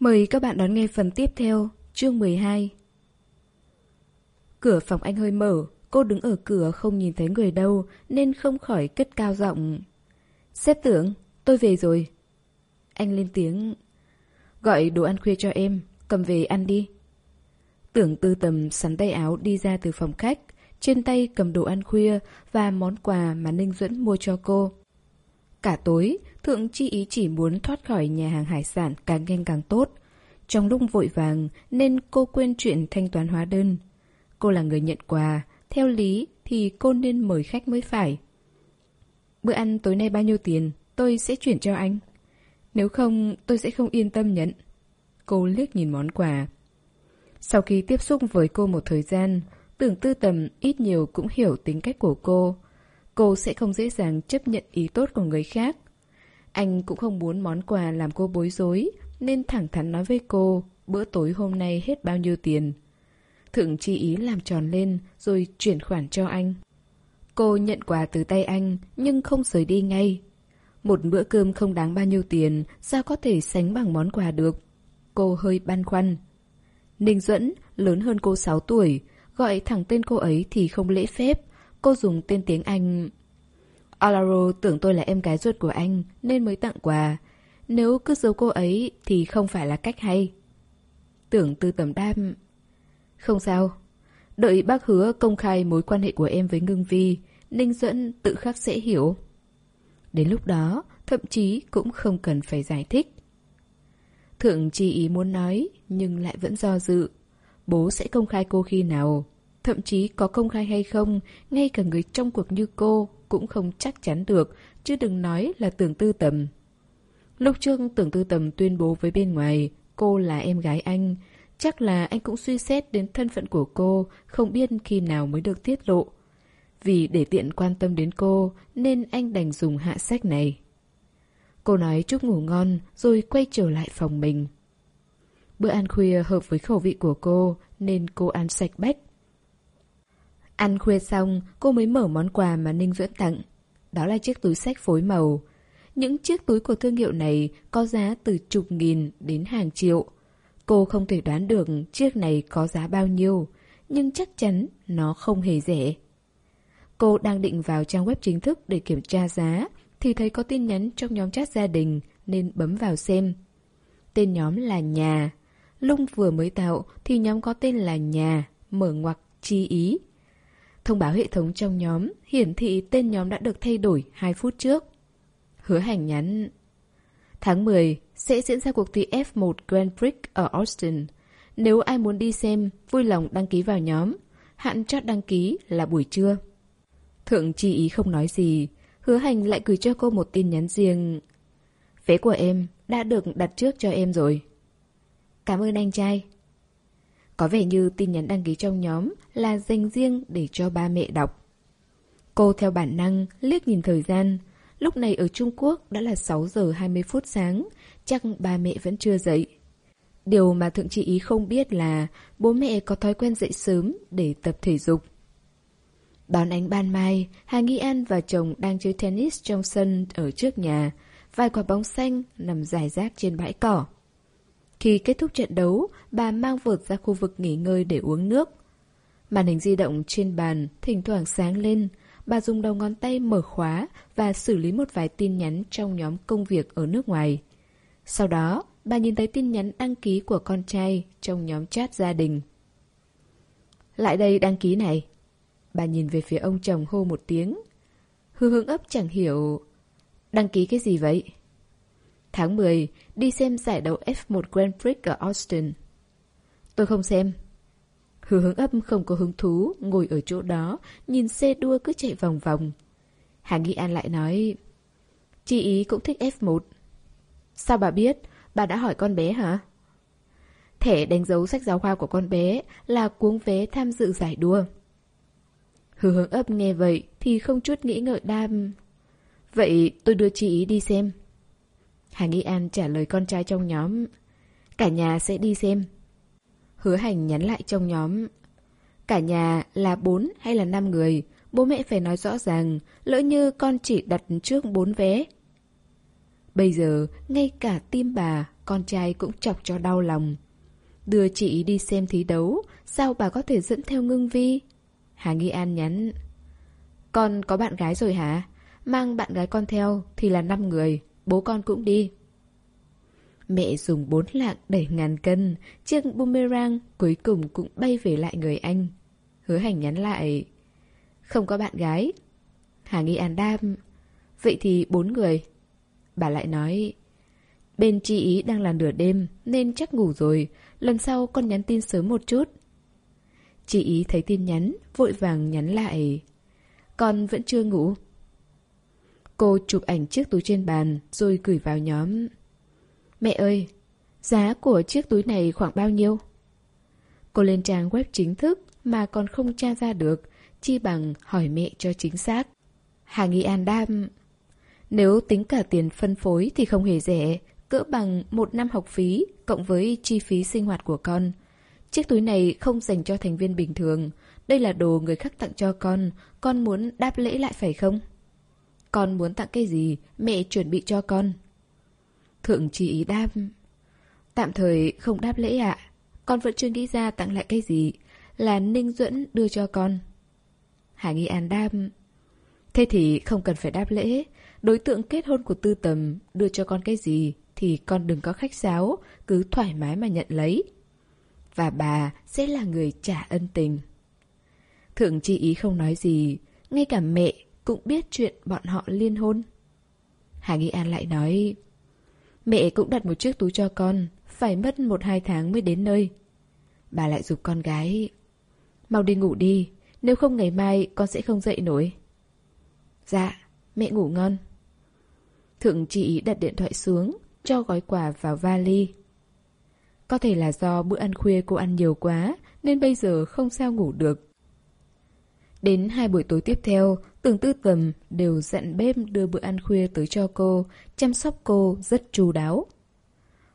Mời các bạn đón nghe phần tiếp theo, chương 12. Cửa phòng anh hơi mở, cô đứng ở cửa không nhìn thấy người đâu nên không khỏi cất cao giọng. Xếp tưởng, tôi về rồi. Anh lên tiếng. Gọi đồ ăn khuya cho em, cầm về ăn đi. Tưởng tư tầm sắn tay áo đi ra từ phòng khách, trên tay cầm đồ ăn khuya và món quà mà Ninh Duẫn mua cho cô. Cả tối, Thượng Chi Ý chỉ muốn thoát khỏi nhà hàng hải sản càng nhanh càng tốt. Trong lúc vội vàng nên cô quên chuyện thanh toán hóa đơn. Cô là người nhận quà, theo lý thì cô nên mời khách mới phải. Bữa ăn tối nay bao nhiêu tiền, tôi sẽ chuyển cho anh. Nếu không, tôi sẽ không yên tâm nhận. Cô liếc nhìn món quà. Sau khi tiếp xúc với cô một thời gian, tưởng tư tầm ít nhiều cũng hiểu tính cách của cô. Cô sẽ không dễ dàng chấp nhận ý tốt của người khác. Anh cũng không muốn món quà làm cô bối rối, nên thẳng thắn nói với cô bữa tối hôm nay hết bao nhiêu tiền. Thượng chi ý làm tròn lên rồi chuyển khoản cho anh. Cô nhận quà từ tay anh nhưng không rời đi ngay. Một bữa cơm không đáng bao nhiêu tiền sao có thể sánh bằng món quà được. Cô hơi băn khoăn. Ninh Duẫn lớn hơn cô 6 tuổi, gọi thẳng tên cô ấy thì không lễ phép. Cô dùng tên tiếng Anh. Alaro tưởng tôi là em gái ruột của anh nên mới tặng quà. Nếu cứ giấu cô ấy thì không phải là cách hay. Tưởng tư tầm đam. Không sao. Đợi bác hứa công khai mối quan hệ của em với Ngưng Vi, Ninh Duẫn tự khắc sẽ hiểu. Đến lúc đó, thậm chí cũng không cần phải giải thích. Thượng chỉ ý muốn nói, nhưng lại vẫn do dự. Bố sẽ công khai cô khi nào? Thậm chí có công khai hay không, ngay cả người trong cuộc như cô cũng không chắc chắn được, chứ đừng nói là tưởng tư tầm. Lúc trước tưởng tư tầm tuyên bố với bên ngoài, cô là em gái anh. Chắc là anh cũng suy xét đến thân phận của cô, không biết khi nào mới được tiết lộ. Vì để tiện quan tâm đến cô, nên anh đành dùng hạ sách này. Cô nói chúc ngủ ngon, rồi quay trở lại phòng mình. Bữa ăn khuya hợp với khẩu vị của cô, nên cô ăn sạch bách. Ăn khuya xong, cô mới mở món quà mà Ninh Duẫn tặng. Đó là chiếc túi sách phối màu. Những chiếc túi của thương hiệu này có giá từ chục nghìn đến hàng triệu. Cô không thể đoán được chiếc này có giá bao nhiêu, nhưng chắc chắn nó không hề rẻ. Cô đang định vào trang web chính thức để kiểm tra giá, thì thấy có tin nhắn trong nhóm chat gia đình nên bấm vào xem. Tên nhóm là Nhà. Lung vừa mới tạo thì nhóm có tên là Nhà, mở ngoặc chi ý. Thông báo hệ thống trong nhóm hiển thị tên nhóm đã được thay đổi 2 phút trước. Hứa hành nhắn Tháng 10 sẽ diễn ra cuộc thi F1 Grand Prix ở Austin. Nếu ai muốn đi xem, vui lòng đăng ký vào nhóm. Hạn chót đăng ký là buổi trưa. Thượng chi ý không nói gì. Hứa hành lại gửi cho cô một tin nhắn riêng. Vé của em đã được đặt trước cho em rồi. Cảm ơn anh trai. Có vẻ như tin nhắn đăng ký trong nhóm là dành riêng để cho ba mẹ đọc. Cô theo bản năng liếc nhìn thời gian. Lúc này ở Trung Quốc đã là 6 giờ 20 phút sáng, chắc ba mẹ vẫn chưa dậy. Điều mà Thượng Chị Ý không biết là bố mẹ có thói quen dậy sớm để tập thể dục. Đón ánh ban mai, Hà Nghi An và chồng đang chơi tennis trong sân ở trước nhà. Vài quả bóng xanh nằm dài rác trên bãi cỏ. Khi kết thúc trận đấu, bà mang vợt ra khu vực nghỉ ngơi để uống nước. Màn hình di động trên bàn thỉnh thoảng sáng lên, bà dùng đầu ngón tay mở khóa và xử lý một vài tin nhắn trong nhóm công việc ở nước ngoài. Sau đó, bà nhìn thấy tin nhắn đăng ký của con trai trong nhóm chat gia đình. Lại đây đăng ký này. Bà nhìn về phía ông chồng hô một tiếng. Hư hương ấp chẳng hiểu... Đăng ký cái gì vậy? Tháng 10, đi xem giải đấu F1 Grand Prix ở Austin. Tôi không xem. Hứa hướng ấp không có hứng thú, ngồi ở chỗ đó, nhìn xe đua cứ chạy vòng vòng. Hà Nghi An lại nói, Chị ý cũng thích F1. Sao bà biết? Bà đã hỏi con bé hả? Thẻ đánh dấu sách giáo khoa của con bé là cuống vé tham dự giải đua. Hứa hướng ấp nghe vậy thì không chút nghĩ ngợi đam. Vậy tôi đưa chị ý đi xem. Hà Nghi An trả lời con trai trong nhóm. Cả nhà sẽ đi xem. Hứa hành nhắn lại trong nhóm. Cả nhà là 4 hay là 5 người, bố mẹ phải nói rõ ràng, lỡ như con chỉ đặt trước 4 vé. Bây giờ, ngay cả tim bà con trai cũng chọc cho đau lòng. Đưa chị đi xem thí đấu, sao bà có thể dẫn theo ngưng vi? Hà Nghi An nhắn. Con có bạn gái rồi hả? Mang bạn gái con theo thì là 5 người, bố con cũng đi. Mẹ dùng bốn lạng đẩy ngàn cân, chiếc boomerang cuối cùng cũng bay về lại người anh. Hứa hành nhắn lại. Không có bạn gái. Hà Nghi An đam. Vậy thì bốn người. Bà lại nói. Bên chị ý đang là nửa đêm nên chắc ngủ rồi. Lần sau con nhắn tin sớm một chút. Chị ý thấy tin nhắn, vội vàng nhắn lại. Con vẫn chưa ngủ. Cô chụp ảnh chiếc túi trên bàn rồi gửi vào nhóm. Mẹ ơi, giá của chiếc túi này khoảng bao nhiêu? Cô lên trang web chính thức mà còn không tra ra được, chi bằng hỏi mẹ cho chính xác. Hà Nghi An đam... Nếu tính cả tiền phân phối thì không hề rẻ, cỡ bằng một năm học phí cộng với chi phí sinh hoạt của con. Chiếc túi này không dành cho thành viên bình thường. Đây là đồ người khác tặng cho con, con muốn đáp lễ lại phải không? Con muốn tặng cái gì, mẹ chuẩn bị cho con. Thượng chỉ đáp. Tạm thời không đáp lễ ạ. Con vẫn chưa nghĩ ra tặng lại cái gì. Là Ninh Duẫn đưa cho con. Hà Nghi An đáp. Thế thì không cần phải đáp lễ. Đối tượng kết hôn của tư tầm đưa cho con cái gì thì con đừng có khách sáo, cứ thoải mái mà nhận lấy. Và bà sẽ là người trả ân tình. Thượng chi ý không nói gì, ngay cả mẹ cũng biết chuyện bọn họ liên hôn. Hà Nghi An lại nói, mẹ cũng đặt một chiếc túi cho con, phải mất một hai tháng mới đến nơi. Bà lại dục con gái, mau đi ngủ đi, nếu không ngày mai con sẽ không dậy nổi. Dạ, mẹ ngủ ngon. Thượng chị đặt điện thoại xuống, cho gói quà vào vali. Có thể là do bữa ăn khuya cô ăn nhiều quá, nên bây giờ không sao ngủ được. Đến hai buổi tối tiếp theo, Tưởng Tư Tầm đều dặn bếp đưa bữa ăn khuya tới cho cô, chăm sóc cô rất chu đáo.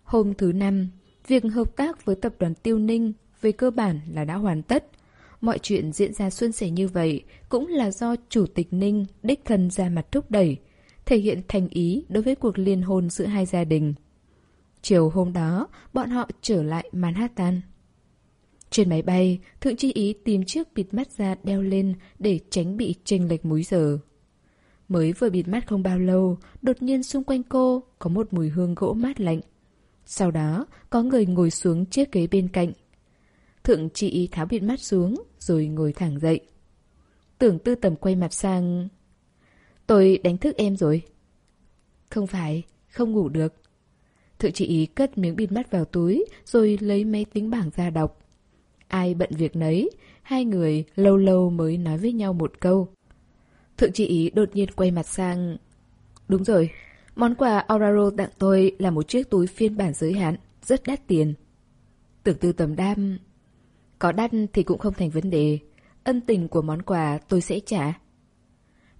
Hôm thứ năm, việc hợp tác với tập đoàn Tiêu Ninh về cơ bản là đã hoàn tất. Mọi chuyện diễn ra suôn sẻ như vậy cũng là do Chủ tịch Ninh đích thân ra mặt thúc đẩy, thể hiện thành ý đối với cuộc liên hôn giữa hai gia đình. Chiều hôm đó, bọn họ trở lại Manhattan. Trên máy bay, Thượng Chi Ý tìm chiếc bịt mắt ra đeo lên để tránh bị chênh lệch múi giờ. Mới vừa bịt mắt không bao lâu, đột nhiên xung quanh cô có một mùi hương gỗ mát lạnh. Sau đó, có người ngồi xuống chiếc ghế bên cạnh. Thượng Chi Ý tháo bịt mắt xuống, rồi ngồi thẳng dậy. Tưởng tư tầm quay mặt sang... Tôi đánh thức em rồi. Không phải, không ngủ được. Thượng Chi Ý cất miếng bịt mắt vào túi, rồi lấy máy tính bảng ra đọc. Ai bận việc nấy, hai người lâu lâu mới nói với nhau một câu. Thượng chị ý đột nhiên quay mặt sang... Đúng rồi, món quà Auraro tặng tôi là một chiếc túi phiên bản giới hạn, rất đắt tiền. Tưởng tư tầm đam... Có đắt thì cũng không thành vấn đề. Ân tình của món quà tôi sẽ trả.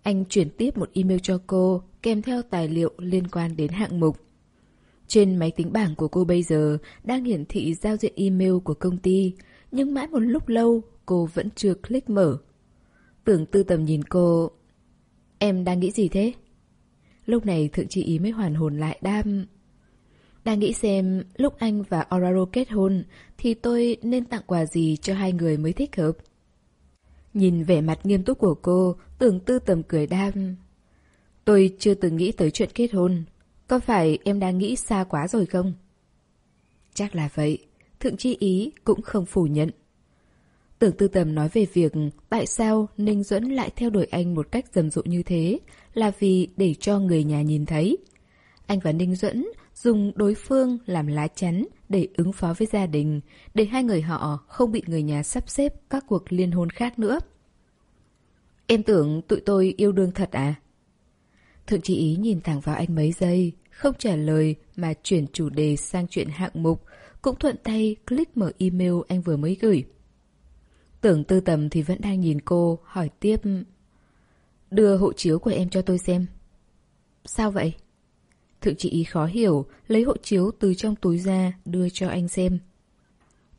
Anh chuyển tiếp một email cho cô, kèm theo tài liệu liên quan đến hạng mục. Trên máy tính bảng của cô bây giờ đang hiển thị giao diện email của công ty, nhưng mãi một lúc lâu cô vẫn chưa click mở. Tưởng tư tầm nhìn cô. Em đang nghĩ gì thế? Lúc này thượng chị ý mới hoàn hồn lại đam. Đang nghĩ xem lúc anh và Oraro kết hôn thì tôi nên tặng quà gì cho hai người mới thích hợp. Nhìn vẻ mặt nghiêm túc của cô, tưởng tư tầm cười đam. Tôi chưa từng nghĩ tới chuyện kết hôn. Có phải em đang nghĩ xa quá rồi không? Chắc là vậy. Thượng Chi Ý cũng không phủ nhận. Tưởng tư tầm nói về việc tại sao Ninh Duẫn lại theo đuổi anh một cách rầm rộ như thế là vì để cho người nhà nhìn thấy. Anh và Ninh Duẫn dùng đối phương làm lá chắn để ứng phó với gia đình, để hai người họ không bị người nhà sắp xếp các cuộc liên hôn khác nữa. Em tưởng tụi tôi yêu đương thật à? Thượng Chi Ý nhìn thẳng vào anh mấy giây, không trả lời mà chuyển chủ đề sang chuyện hạng mục, cũng thuận tay click mở email anh vừa mới gửi. Tưởng tư tầm thì vẫn đang nhìn cô, hỏi tiếp. Đưa hộ chiếu của em cho tôi xem. Sao vậy? Thượng chị ý khó hiểu, lấy hộ chiếu từ trong túi ra, đưa cho anh xem.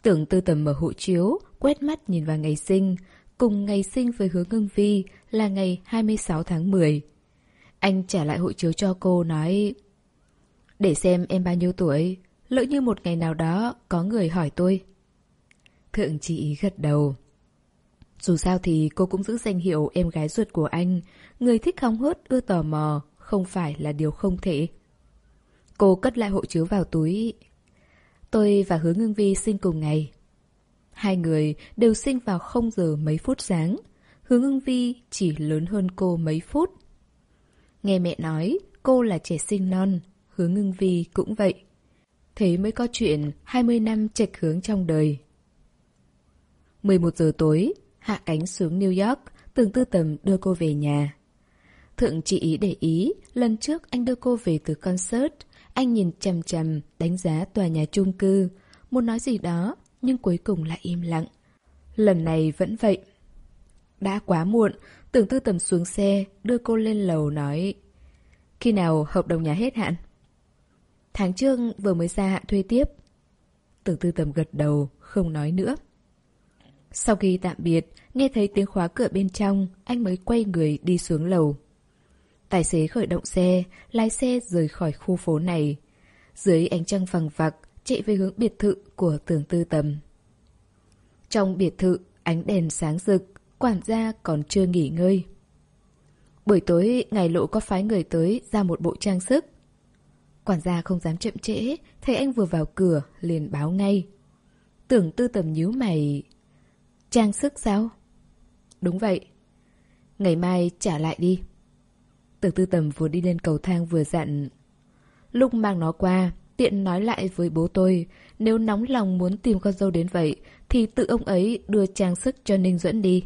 Tưởng tư tầm mở hộ chiếu, quét mắt nhìn vào ngày sinh, cùng ngày sinh với hướng ngưng vi là ngày 26 tháng 10. Anh trả lại hộ chiếu cho cô nói Để xem em bao nhiêu tuổi lỡ như một ngày nào đó có người hỏi tôi. Thượng chị gật đầu. Dù sao thì cô cũng giữ danh hiệu em gái ruột của anh, người thích hóng hớt, ưa tò mò, không phải là điều không thể. Cô cất lại hộ chiếu vào túi. Tôi và Hứa Ngưng Vi sinh cùng ngày. Hai người đều sinh vào không giờ mấy phút sáng. Hứa Ngưng Vi chỉ lớn hơn cô mấy phút. Nghe mẹ nói, cô là trẻ sinh non, Hứa Ngưng Vi cũng vậy. Thế mới có chuyện 20 năm trạch hướng trong đời. 11 giờ tối, hạ cánh xuống New York, tưởng tư tầm đưa cô về nhà. Thượng chị ý để ý, lần trước anh đưa cô về từ concert, anh nhìn chằm chằm, đánh giá tòa nhà chung cư, muốn nói gì đó, nhưng cuối cùng lại im lặng. Lần này vẫn vậy. Đã quá muộn, tưởng tư tầm xuống xe, đưa cô lên lầu nói Khi nào hợp đồng nhà hết hạn? Tháng trước vừa mới ra hạn thuê tiếp. Tưởng tư tầm gật đầu, không nói nữa. Sau khi tạm biệt, nghe thấy tiếng khóa cửa bên trong, anh mới quay người đi xuống lầu. Tài xế khởi động xe, lái xe rời khỏi khu phố này. Dưới ánh trăng vằng vặc, chạy về hướng biệt thự của tưởng tư tầm. Trong biệt thự, ánh đèn sáng rực, quản gia còn chưa nghỉ ngơi. Buổi tối, ngày lộ có phái người tới ra một bộ trang sức. Quản gia không dám chậm trễ, thấy anh vừa vào cửa, liền báo ngay. Tưởng tư tầm nhíu mày... Trang sức sao? Đúng vậy. Ngày mai trả lại đi. Tưởng tư tầm vừa đi lên cầu thang vừa dặn. Lúc mang nó qua, tiện nói lại với bố tôi, nếu nóng lòng muốn tìm con dâu đến vậy, thì tự ông ấy đưa trang sức cho Ninh Duẫn đi.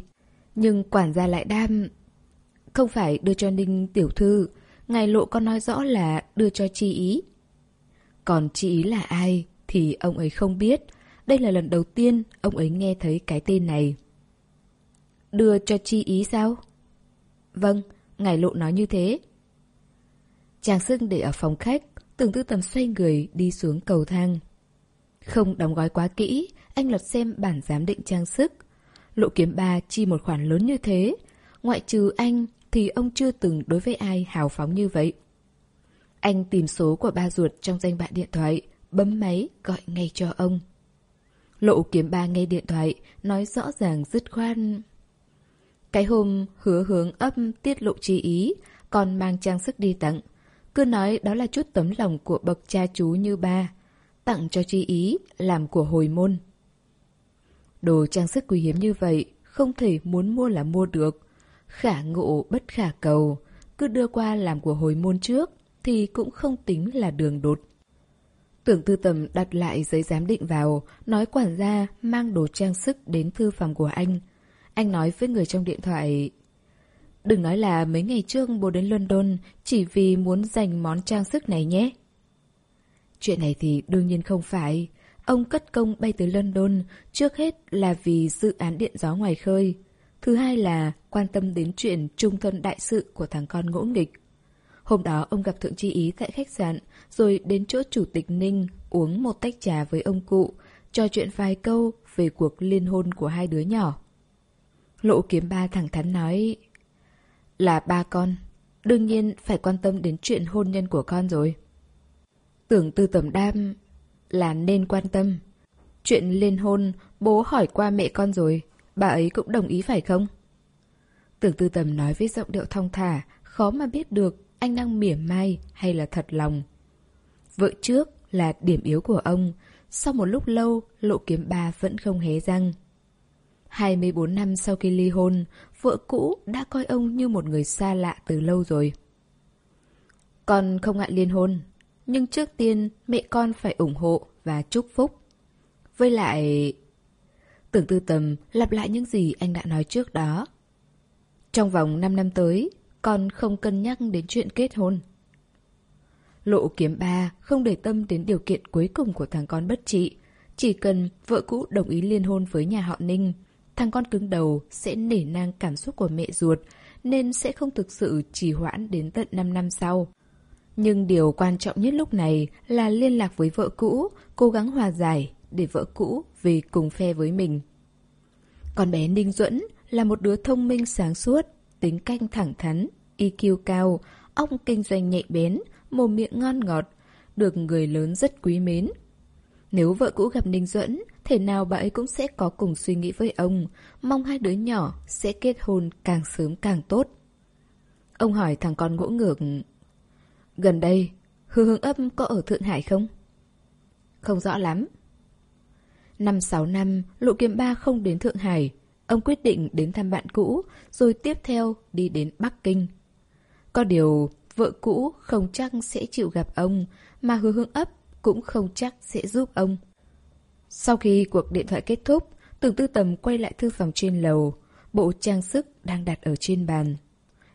Nhưng quản gia lại đam... Không phải đưa cho Ninh tiểu thư, ngài lộ có nói rõ là đưa cho chi ý. Còn chi ý là ai thì ông ấy không biết. Đây là lần đầu tiên ông ấy nghe thấy cái tên này. Đưa cho chi ý sao? Vâng, ngài lộ nói như thế. Trang sưng để ở phòng khách, tưởng tư tầm xoay người đi xuống cầu thang. Không đóng gói quá kỹ, anh lật xem bản giám định trang sức. Lộ kiếm ba chi một khoản lớn như thế. Ngoại trừ anh thì ông chưa từng đối với ai hào phóng như vậy. Anh tìm số của ba ruột trong danh bạ điện thoại, bấm máy gọi ngay cho ông. Lộ kiếm ba nghe điện thoại, nói rõ ràng dứt khoan. Cái hôm hứa hướng ấp tiết lộ chi ý, còn mang trang sức đi tặng. Cứ nói đó là chút tấm lòng của bậc cha chú như ba. Tặng cho chi ý, làm của hồi môn. Đồ trang sức quý hiếm như vậy, không thể muốn mua là mua được. Khả ngộ bất khả cầu, cứ đưa qua làm của hồi môn trước, thì cũng không tính là đường đột. Tưởng tư tầm đặt lại giấy giám định vào, nói quản gia mang đồ trang sức đến thư phòng của anh. Anh nói với người trong điện thoại... Đừng nói là mấy ngày trước bố đến London chỉ vì muốn giành món trang sức này nhé. Chuyện này thì đương nhiên không phải. Ông cất công bay tới London, trước hết là vì dự án điện gió ngoài khơi. Thứ hai là quan tâm đến chuyện trung thân đại sự của thằng con ngỗ nghịch. Hôm đó ông gặp Thượng Chi Ý tại khách sạn, rồi đến chỗ Chủ tịch Ninh uống một tách trà với ông cụ, trò chuyện vài câu về cuộc liên hôn của hai đứa nhỏ. Lộ kiếm ba thẳng thắn nói Là ba con, đương nhiên phải quan tâm đến chuyện hôn nhân của con rồi. Tưởng tư tầm đam là nên quan tâm. Chuyện liên hôn, bố hỏi qua mẹ con rồi, bà ấy cũng đồng ý phải không? Tưởng tư tầm nói với giọng điệu thong thả, khó mà biết được anh đang mỉa mai hay là thật lòng. Vợ trước là điểm yếu của ông, sau một lúc lâu, lộ kiếm ba vẫn không hé răng. 24 năm sau khi ly hôn, vợ cũ đã coi ông như một người xa lạ từ lâu rồi. Con không ngại liên hôn, nhưng trước tiên mẹ con phải ủng hộ và chúc phúc. Với lại... Tưởng tư tầm lặp lại những gì anh đã nói trước đó. Trong vòng 5 năm tới, con không cân nhắc đến chuyện kết hôn. Lộ kiếm ba không để tâm đến điều kiện cuối cùng của thằng con bất trị. Chỉ cần vợ cũ đồng ý liên hôn với nhà họ Ninh, thằng con cứng đầu sẽ nể nang cảm xúc của mẹ ruột, nên sẽ không thực sự trì hoãn đến tận 5 năm sau. Nhưng điều quan trọng nhất lúc này là liên lạc với vợ cũ, cố gắng hòa giải để vợ cũ về cùng phe với mình. Con bé Ninh Duẫn là một đứa thông minh sáng suốt, tính canh thẳng thắn, EQ cao, ông kinh doanh nhạy bén, mồm miệng ngon ngọt, được người lớn rất quý mến. Nếu vợ cũ gặp Ninh Duẫn, thể nào bà ấy cũng sẽ có cùng suy nghĩ với ông, mong hai đứa nhỏ sẽ kết hôn càng sớm càng tốt. Ông hỏi thằng con ngỗ ngược. Gần đây, hư Hướng ấp có ở Thượng Hải không? Không rõ lắm. Năm sáu năm, Lộ Kiếm Ba không đến Thượng Hải. Ông quyết định đến thăm bạn cũ, rồi tiếp theo đi đến Bắc Kinh. Có điều, vợ cũ không chắc sẽ chịu gặp ông, mà hứa hương ấp cũng không chắc sẽ giúp ông. Sau khi cuộc điện thoại kết thúc, tưởng tư tầm quay lại thư phòng trên lầu, bộ trang sức đang đặt ở trên bàn.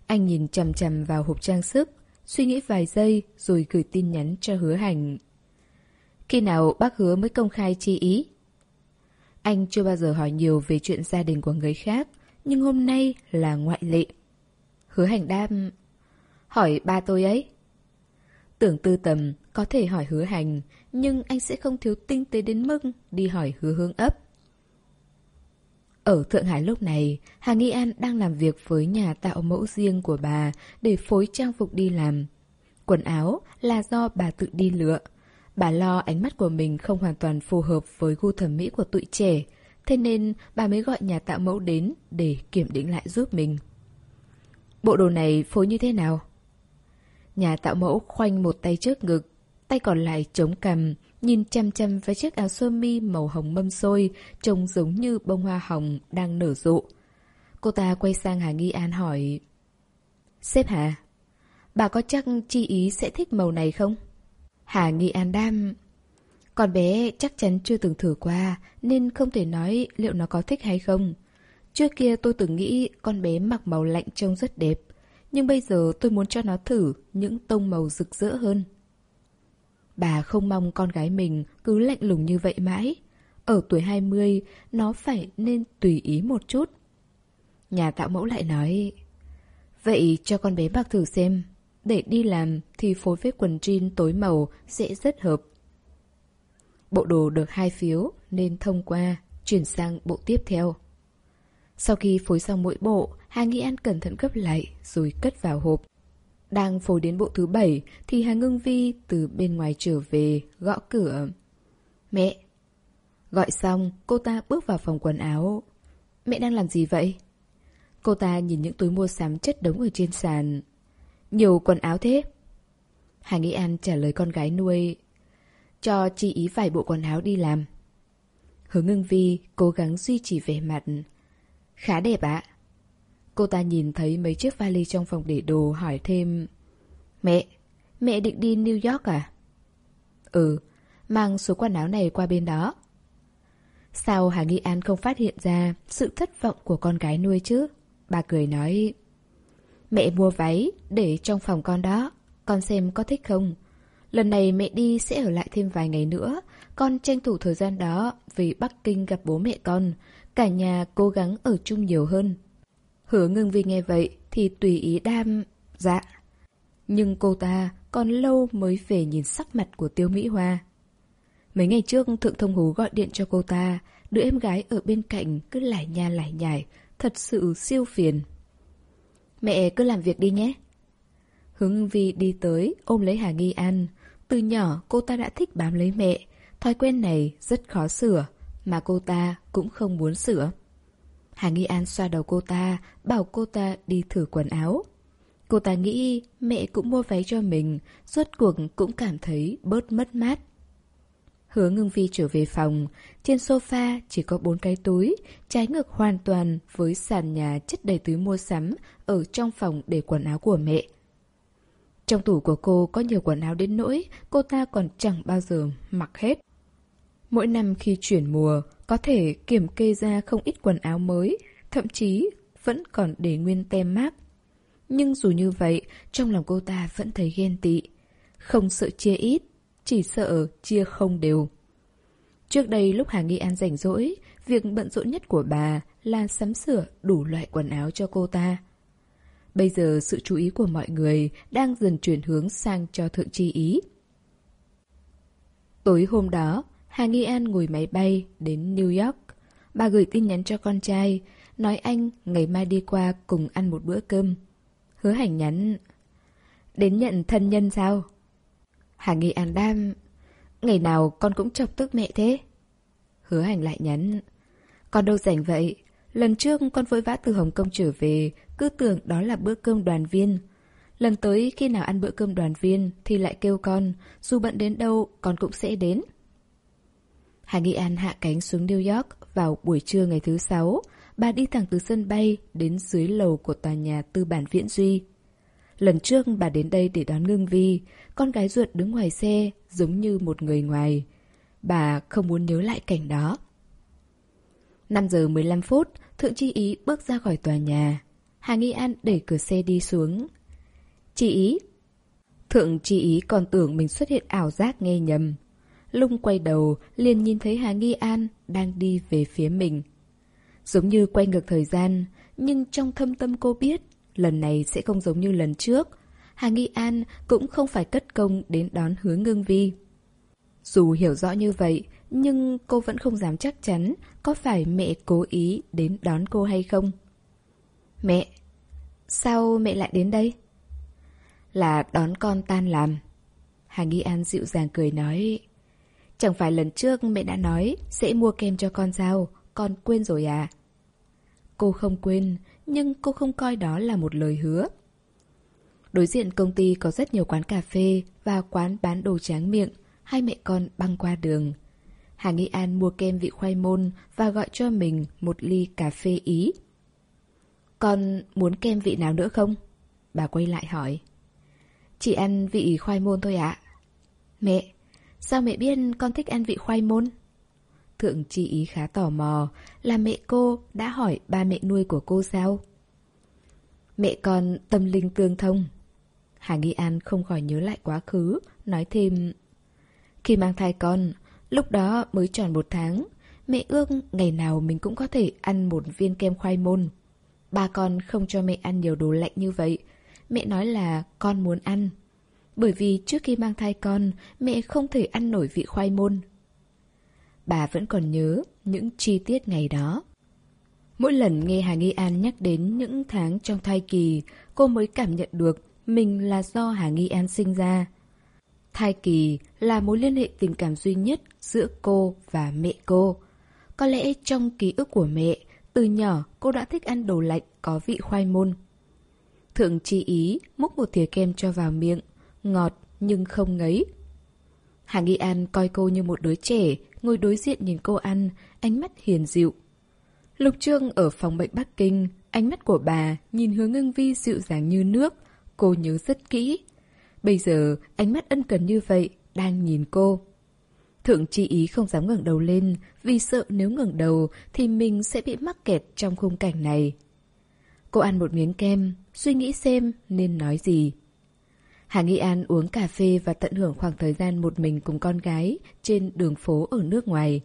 Anh nhìn chằm chằm vào hộp trang sức, suy nghĩ vài giây rồi gửi tin nhắn cho hứa hành. Khi nào bác hứa mới công khai chi ý? Anh chưa bao giờ hỏi nhiều về chuyện gia đình của người khác, nhưng hôm nay là ngoại lệ. Hứa hành đam... Hỏi ba tôi ấy. Tưởng tư tầm có thể hỏi hứa hành, nhưng anh sẽ không thiếu tinh tế đến mức đi hỏi hứa hương ấp. Ở Thượng Hải lúc này, Hà Nghi An đang làm việc với nhà tạo mẫu riêng của bà để phối trang phục đi làm. Quần áo là do bà tự đi lựa. Bà lo ánh mắt của mình không hoàn toàn phù hợp với gu thẩm mỹ của tụi trẻ, thế nên bà mới gọi nhà tạo mẫu đến để kiểm định lại giúp mình. Bộ đồ này phối như thế nào? Nhà tạo mẫu khoanh một tay trước ngực, tay còn lại chống cằm, nhìn chăm chăm với chiếc áo sơ mi màu hồng mâm xôi, trông giống như bông hoa hồng đang nở rộ. Cô ta quay sang Hà Nghi An hỏi Sếp Hà, bà có chắc chi ý sẽ thích màu này không? Hà Nghi An đam Con bé chắc chắn chưa từng thử qua Nên không thể nói liệu nó có thích hay không Trước kia tôi từng nghĩ con bé mặc màu lạnh trông rất đẹp Nhưng bây giờ tôi muốn cho nó thử những tông màu rực rỡ hơn Bà không mong con gái mình cứ lạnh lùng như vậy mãi. Ở tuổi 20, nó phải nên tùy ý một chút. Nhà tạo mẫu lại nói, Vậy cho con bé mặc thử xem. Để đi làm thì phối với quần jean tối màu sẽ rất hợp. Bộ đồ được hai phiếu nên thông qua, chuyển sang bộ tiếp theo. Sau khi phối xong mỗi bộ, Hà Nghĩ An cẩn thận gấp lại rồi cất vào hộp. Đang phối đến bộ thứ bảy thì Hà Ngưng Vi từ bên ngoài trở về, gõ cửa. Mẹ! Gọi xong, cô ta bước vào phòng quần áo. Mẹ đang làm gì vậy? Cô ta nhìn những túi mua sắm chất đống ở trên sàn. Nhiều quần áo thế? Hà Nghĩ An trả lời con gái nuôi. Cho chị ý vài bộ quần áo đi làm. Hướng ngưng vi cố gắng duy trì vẻ mặt. Khá đẹp ạ. Cô ta nhìn thấy mấy chiếc vali trong phòng để đồ hỏi thêm Mẹ, mẹ định đi New York à? Ừ, mang số quần áo này qua bên đó Sao Hà Nghi An không phát hiện ra sự thất vọng của con gái nuôi chứ? Bà cười nói Mẹ mua váy để trong phòng con đó Con xem có thích không? Lần này mẹ đi sẽ ở lại thêm vài ngày nữa Con tranh thủ thời gian đó Vì Bắc Kinh gặp bố mẹ con Cả nhà cố gắng ở chung nhiều hơn Hứa ngưng vì nghe vậy thì tùy ý đam... Dạ. Nhưng cô ta còn lâu mới về nhìn sắc mặt của Tiêu Mỹ Hoa. Mấy ngày trước Thượng Thông Hú gọi điện cho cô ta, đứa em gái ở bên cạnh cứ lải nha lải nhải, thật sự siêu phiền. Mẹ cứ làm việc đi nhé. Hướng Vi đi tới, ôm lấy Hà Nghi An. Từ nhỏ cô ta đã thích bám lấy mẹ, thói quen này rất khó sửa, mà cô ta cũng không muốn sửa. Hà Nghi An xoa đầu cô ta, bảo cô ta đi thử quần áo. Cô ta nghĩ mẹ cũng mua váy cho mình, suốt cuộc cũng cảm thấy bớt mất mát. Hứa ngưng phi trở về phòng, trên sofa chỉ có bốn cái túi, trái ngược hoàn toàn với sàn nhà chất đầy túi mua sắm ở trong phòng để quần áo của mẹ. Trong tủ của cô có nhiều quần áo đến nỗi cô ta còn chẳng bao giờ mặc hết. Mỗi năm khi chuyển mùa, có thể kiểm kê ra không ít quần áo mới, thậm chí vẫn còn để nguyên tem mác. Nhưng dù như vậy, trong lòng cô ta vẫn thấy ghen tị. Không sợ chia ít, chỉ sợ chia không đều. Trước đây lúc Hà Nghi An rảnh rỗi, việc bận rộn nhất của bà là sắm sửa đủ loại quần áo cho cô ta. Bây giờ sự chú ý của mọi người đang dần chuyển hướng sang cho thượng chi ý. Tối hôm đó, Hà Nghi An ngồi máy bay đến New York. Bà gửi tin nhắn cho con trai, nói anh ngày mai đi qua cùng ăn một bữa cơm. Hứa hành nhắn, đến nhận thân nhân sao? Hà Nghi An đam, Ngày nào con cũng chọc tức mẹ thế? Hứa hành lại nhắn. Con đâu rảnh vậy. Lần trước con vội vã từ Hồng Kông trở về, cứ tưởng đó là bữa cơm đoàn viên. Lần tới khi nào ăn bữa cơm đoàn viên thì lại kêu con, dù bận đến đâu con cũng sẽ đến. Hà Nghị An hạ cánh xuống New York vào buổi trưa ngày thứ sáu. Bà đi thẳng từ sân bay đến dưới lầu của tòa nhà tư bản Viễn Duy. Lần trước bà đến đây để đón Ngưng Vi, con gái ruột đứng ngoài xe giống như một người ngoài. Bà không muốn nhớ lại cảnh đó. 5 giờ 15 phút, Thượng Chi Ý bước ra khỏi tòa nhà. Hà Nghi An đẩy cửa xe đi xuống. Chi Ý. Thượng Chi Ý còn tưởng mình xuất hiện ảo giác nghe nhầm. Lung quay đầu, liền nhìn thấy Hà Nghi An đang đi về phía mình. Giống như quay ngược thời gian, nhưng trong thâm tâm cô biết, lần này sẽ không giống như lần trước. Hà Nghi An cũng không phải cất công đến đón Hứa ngưng vi. Dù hiểu rõ như vậy, nhưng cô vẫn không dám chắc chắn có phải mẹ cố ý đến đón cô hay không. Mẹ, sao mẹ lại đến đây? Là đón con tan làm. Hà Nghi An dịu dàng cười nói. Chẳng phải lần trước mẹ đã nói sẽ mua kem cho con sao, con quên rồi à? Cô không quên, nhưng cô không coi đó là một lời hứa. Đối diện công ty có rất nhiều quán cà phê và quán bán đồ tráng miệng, hai mẹ con băng qua đường. Hà Nghi An mua kem vị khoai môn và gọi cho mình một ly cà phê Ý. Con muốn kem vị nào nữa không? Bà quay lại hỏi. Chỉ ăn vị khoai môn thôi ạ. Mẹ, sao mẹ biết con thích ăn vị khoai môn? Thượng chi ý khá tò mò là mẹ cô đã hỏi ba mẹ nuôi của cô sao? Mẹ con tâm linh tương thông. Hà Nghi An không khỏi nhớ lại quá khứ, nói thêm Khi mang thai con, lúc đó mới tròn một tháng, mẹ ước ngày nào mình cũng có thể ăn một viên kem khoai môn. Ba con không cho mẹ ăn nhiều đồ lạnh như vậy, mẹ nói là con muốn ăn. Bởi vì trước khi mang thai con, mẹ không thể ăn nổi vị khoai môn. Bà vẫn còn nhớ những chi tiết ngày đó. Mỗi lần nghe Hà Nghi An nhắc đến những tháng trong thai kỳ, cô mới cảm nhận được mình là do Hà Nghi An sinh ra. Thai kỳ là mối liên hệ tình cảm duy nhất giữa cô và mẹ cô. Có lẽ trong ký ức của mẹ, từ nhỏ cô đã thích ăn đồ lạnh có vị khoai môn. Thượng chi ý múc một thìa kem cho vào miệng, ngọt nhưng không ngấy. Hà Nghi An coi cô như một đứa trẻ, ngồi đối diện nhìn cô ăn, ánh mắt hiền dịu. Lục Trương ở phòng bệnh Bắc Kinh, ánh mắt của bà nhìn hướng ngưng vi dịu dàng như nước, cô nhớ rất kỹ. Bây giờ, ánh mắt ân cần như vậy, đang nhìn cô. Thượng chi ý không dám ngẩng đầu lên, vì sợ nếu ngẩng đầu thì mình sẽ bị mắc kẹt trong khung cảnh này. Cô ăn một miếng kem, suy nghĩ xem nên nói gì. Hà Nghi An uống cà phê và tận hưởng khoảng thời gian một mình cùng con gái trên đường phố ở nước ngoài.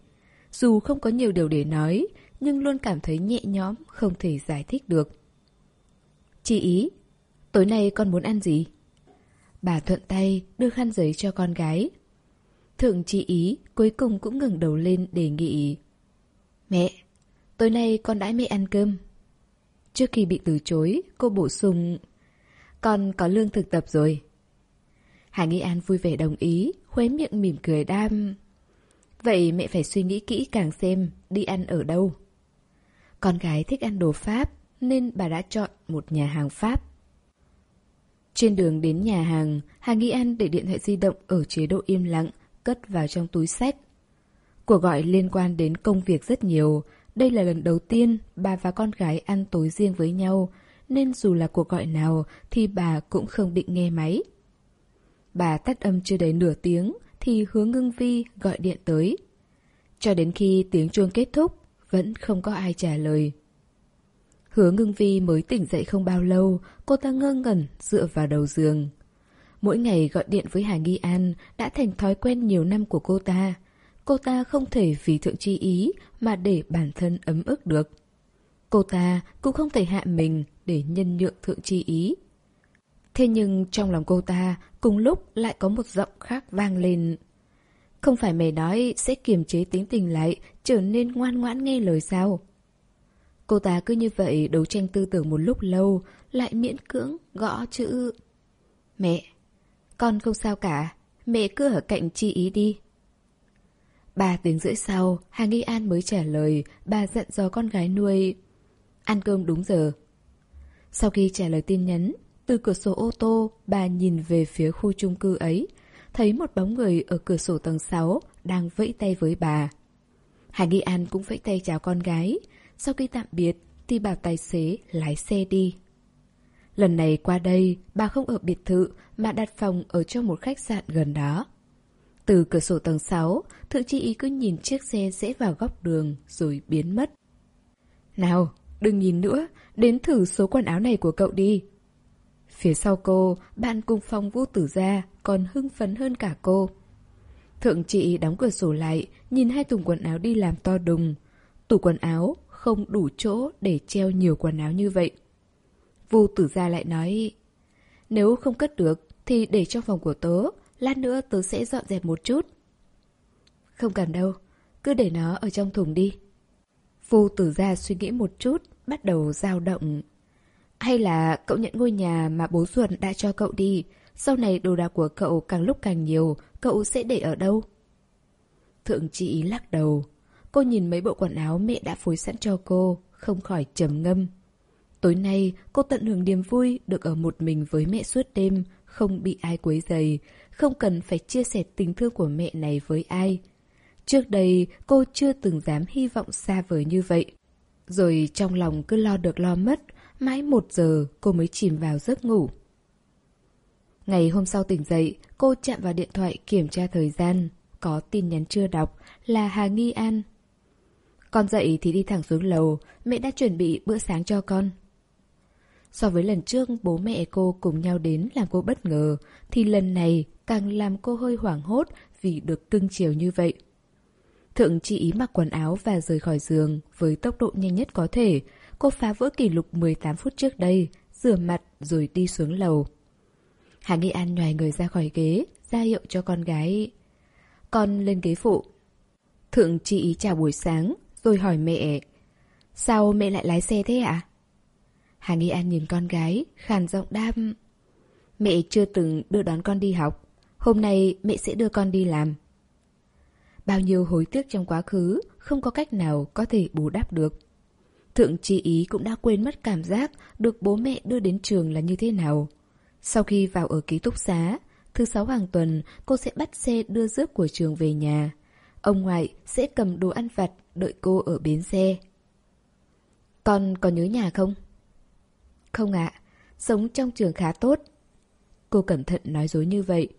Dù không có nhiều điều để nói, nhưng luôn cảm thấy nhẹ nhõm, không thể giải thích được. Chị ý, tối nay con muốn ăn gì? Bà thuận tay đưa khăn giấy cho con gái. Thượng chị ý cuối cùng cũng ngừng đầu lên đề nghị. Mẹ, tối nay con đãi mẹ ăn cơm. Trước khi bị từ chối, cô bổ sung Con có lương thực tập rồi. Hà Nghi An vui vẻ đồng ý, khóe miệng mỉm cười đam. Vậy mẹ phải suy nghĩ kỹ càng xem đi ăn ở đâu. Con gái thích ăn đồ Pháp nên bà đã chọn một nhà hàng Pháp. Trên đường đến nhà hàng, Hà Nghi An để điện thoại di động ở chế độ im lặng, cất vào trong túi sách. Cuộc gọi liên quan đến công việc rất nhiều. Đây là lần đầu tiên bà và con gái ăn tối riêng với nhau, nên dù là cuộc gọi nào thì bà cũng không định nghe máy. Bà tắt âm chưa đầy nửa tiếng thì hướng ngưng vi gọi điện tới. Cho đến khi tiếng chuông kết thúc, vẫn không có ai trả lời. Hứa ngưng vi mới tỉnh dậy không bao lâu, cô ta ngơ ngẩn dựa vào đầu giường. Mỗi ngày gọi điện với Hà Nghi An đã thành thói quen nhiều năm của cô ta. Cô ta không thể vì thượng chi ý mà để bản thân ấm ức được. Cô ta cũng không thể hạ mình để nhân nhượng thượng chi ý. Thế nhưng trong lòng cô ta cùng lúc lại có một giọng khác vang lên. Không phải mày nói sẽ kiềm chế tính tình lại, trở nên ngoan ngoãn nghe lời sao? Cô ta cứ như vậy đấu tranh tư tưởng một lúc lâu, lại miễn cưỡng gõ chữ... Mẹ, con không sao cả, mẹ cứ ở cạnh chi ý đi. Ba tiếng rưỡi sau, Hà Nghi An mới trả lời, bà dặn dò con gái nuôi. Ăn cơm đúng giờ. Sau khi trả lời tin nhắn, từ cửa sổ ô tô, bà nhìn về phía khu chung cư ấy, thấy một bóng người ở cửa sổ tầng 6 đang vẫy tay với bà. Hà Nghi An cũng vẫy tay chào con gái. Sau khi tạm biệt, thì bảo tài xế lái xe đi. Lần này qua đây, bà không ở biệt thự mà đặt phòng ở trong một khách sạn gần đó. Từ cửa sổ tầng 6, Thượng Chi Ý cứ nhìn chiếc xe rẽ vào góc đường rồi biến mất. Nào, đừng nhìn nữa, đến thử số quần áo này của cậu đi. Phía sau cô, bạn cùng phòng vũ tử ra, còn hưng phấn hơn cả cô. Thượng chị đóng cửa sổ lại, nhìn hai thùng quần áo đi làm to đùng. Tủ quần áo không đủ chỗ để treo nhiều quần áo như vậy. Vu tử gia lại nói, nếu không cất được thì để trong phòng của tớ, lát nữa tớ sẽ dọn dẹp một chút. Không cần đâu, cứ để nó ở trong thùng đi. Vu tử gia suy nghĩ một chút, bắt đầu dao động. Hay là cậu nhận ngôi nhà mà bố ruột đã cho cậu đi, sau này đồ đạc của cậu càng lúc càng nhiều, cậu sẽ để ở đâu? Thượng chị lắc đầu. Cô nhìn mấy bộ quần áo mẹ đã phối sẵn cho cô, không khỏi trầm ngâm. Tối nay, cô tận hưởng niềm vui được ở một mình với mẹ suốt đêm, không bị ai quấy dày, không cần phải chia sẻ tình thương của mẹ này với ai. Trước đây, cô chưa từng dám hy vọng xa vời như vậy. Rồi trong lòng cứ lo được lo mất, mãi một giờ cô mới chìm vào giấc ngủ. Ngày hôm sau tỉnh dậy, cô chạm vào điện thoại kiểm tra thời gian. Có tin nhắn chưa đọc là Hà Nghi An. Con dậy thì đi thẳng xuống lầu, mẹ đã chuẩn bị bữa sáng cho con. So với lần trước bố mẹ cô cùng nhau đến làm cô bất ngờ, thì lần này càng làm cô hơi hoảng hốt vì được cưng chiều như vậy. Thượng chị ý mặc quần áo và rời khỏi giường với tốc độ nhanh nhất có thể. Cô phá vỡ kỷ lục 18 phút trước đây, rửa mặt rồi đi xuống lầu. Hà Nghi An nhòi người ra khỏi ghế, ra hiệu cho con gái. Con lên ghế phụ. Thượng chị ý chào buổi sáng, rồi hỏi mẹ. Sao mẹ lại lái xe thế ạ? À? Hà Nghi An nhìn con gái, khàn giọng đam. Mẹ chưa từng đưa đón con đi học. Hôm nay mẹ sẽ đưa con đi làm. Bao nhiêu hối tiếc trong quá khứ, không có cách nào có thể bù đắp được. Thượng chi ý cũng đã quên mất cảm giác được bố mẹ đưa đến trường là như thế nào. Sau khi vào ở ký túc xá, thứ sáu hàng tuần cô sẽ bắt xe đưa rước của trường về nhà. Ông ngoại sẽ cầm đồ ăn vặt đợi cô ở bến xe. Con có nhớ nhà không? Không ạ, sống trong trường khá tốt. Cô cẩn thận nói dối như vậy.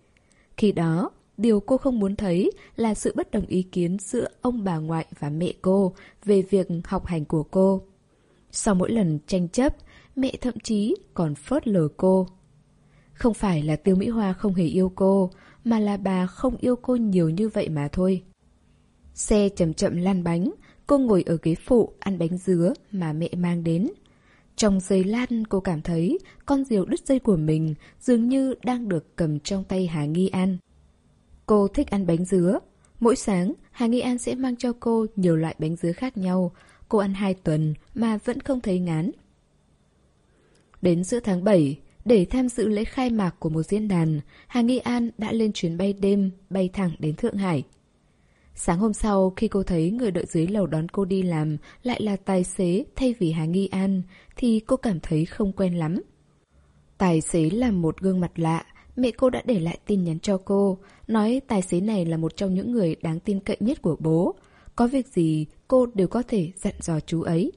Khi đó, điều cô không muốn thấy là sự bất đồng ý kiến giữa ông bà ngoại và mẹ cô về việc học hành của cô. Sau mỗi lần tranh chấp, mẹ thậm chí còn phớt lờ cô. Không phải là Tiêu Mỹ Hoa không hề yêu cô, mà là bà không yêu cô nhiều như vậy mà thôi. Xe chậm chậm lăn bánh, cô ngồi ở ghế phụ ăn bánh dứa mà mẹ mang đến. Trong giây lan cô cảm thấy con diều đứt dây của mình dường như đang được cầm trong tay Hà Nghi An. Cô thích ăn bánh dứa. Mỗi sáng, Hà Nghi An sẽ mang cho cô nhiều loại bánh dứa khác nhau. Cô ăn hai tuần mà vẫn không thấy ngán. Đến giữa tháng 7, để tham dự lễ khai mạc của một diễn đàn, Hà Nghi An đã lên chuyến bay đêm, bay thẳng đến Thượng Hải. Sáng hôm sau, khi cô thấy người đợi dưới lầu đón cô đi làm lại là tài xế thay vì Hà Nghi An, thì cô cảm thấy không quen lắm. Tài xế là một gương mặt lạ, mẹ cô đã để lại tin nhắn cho cô, nói tài xế này là một trong những người đáng tin cậy nhất của bố. Có việc gì cô đều có thể dặn dò chú ấy.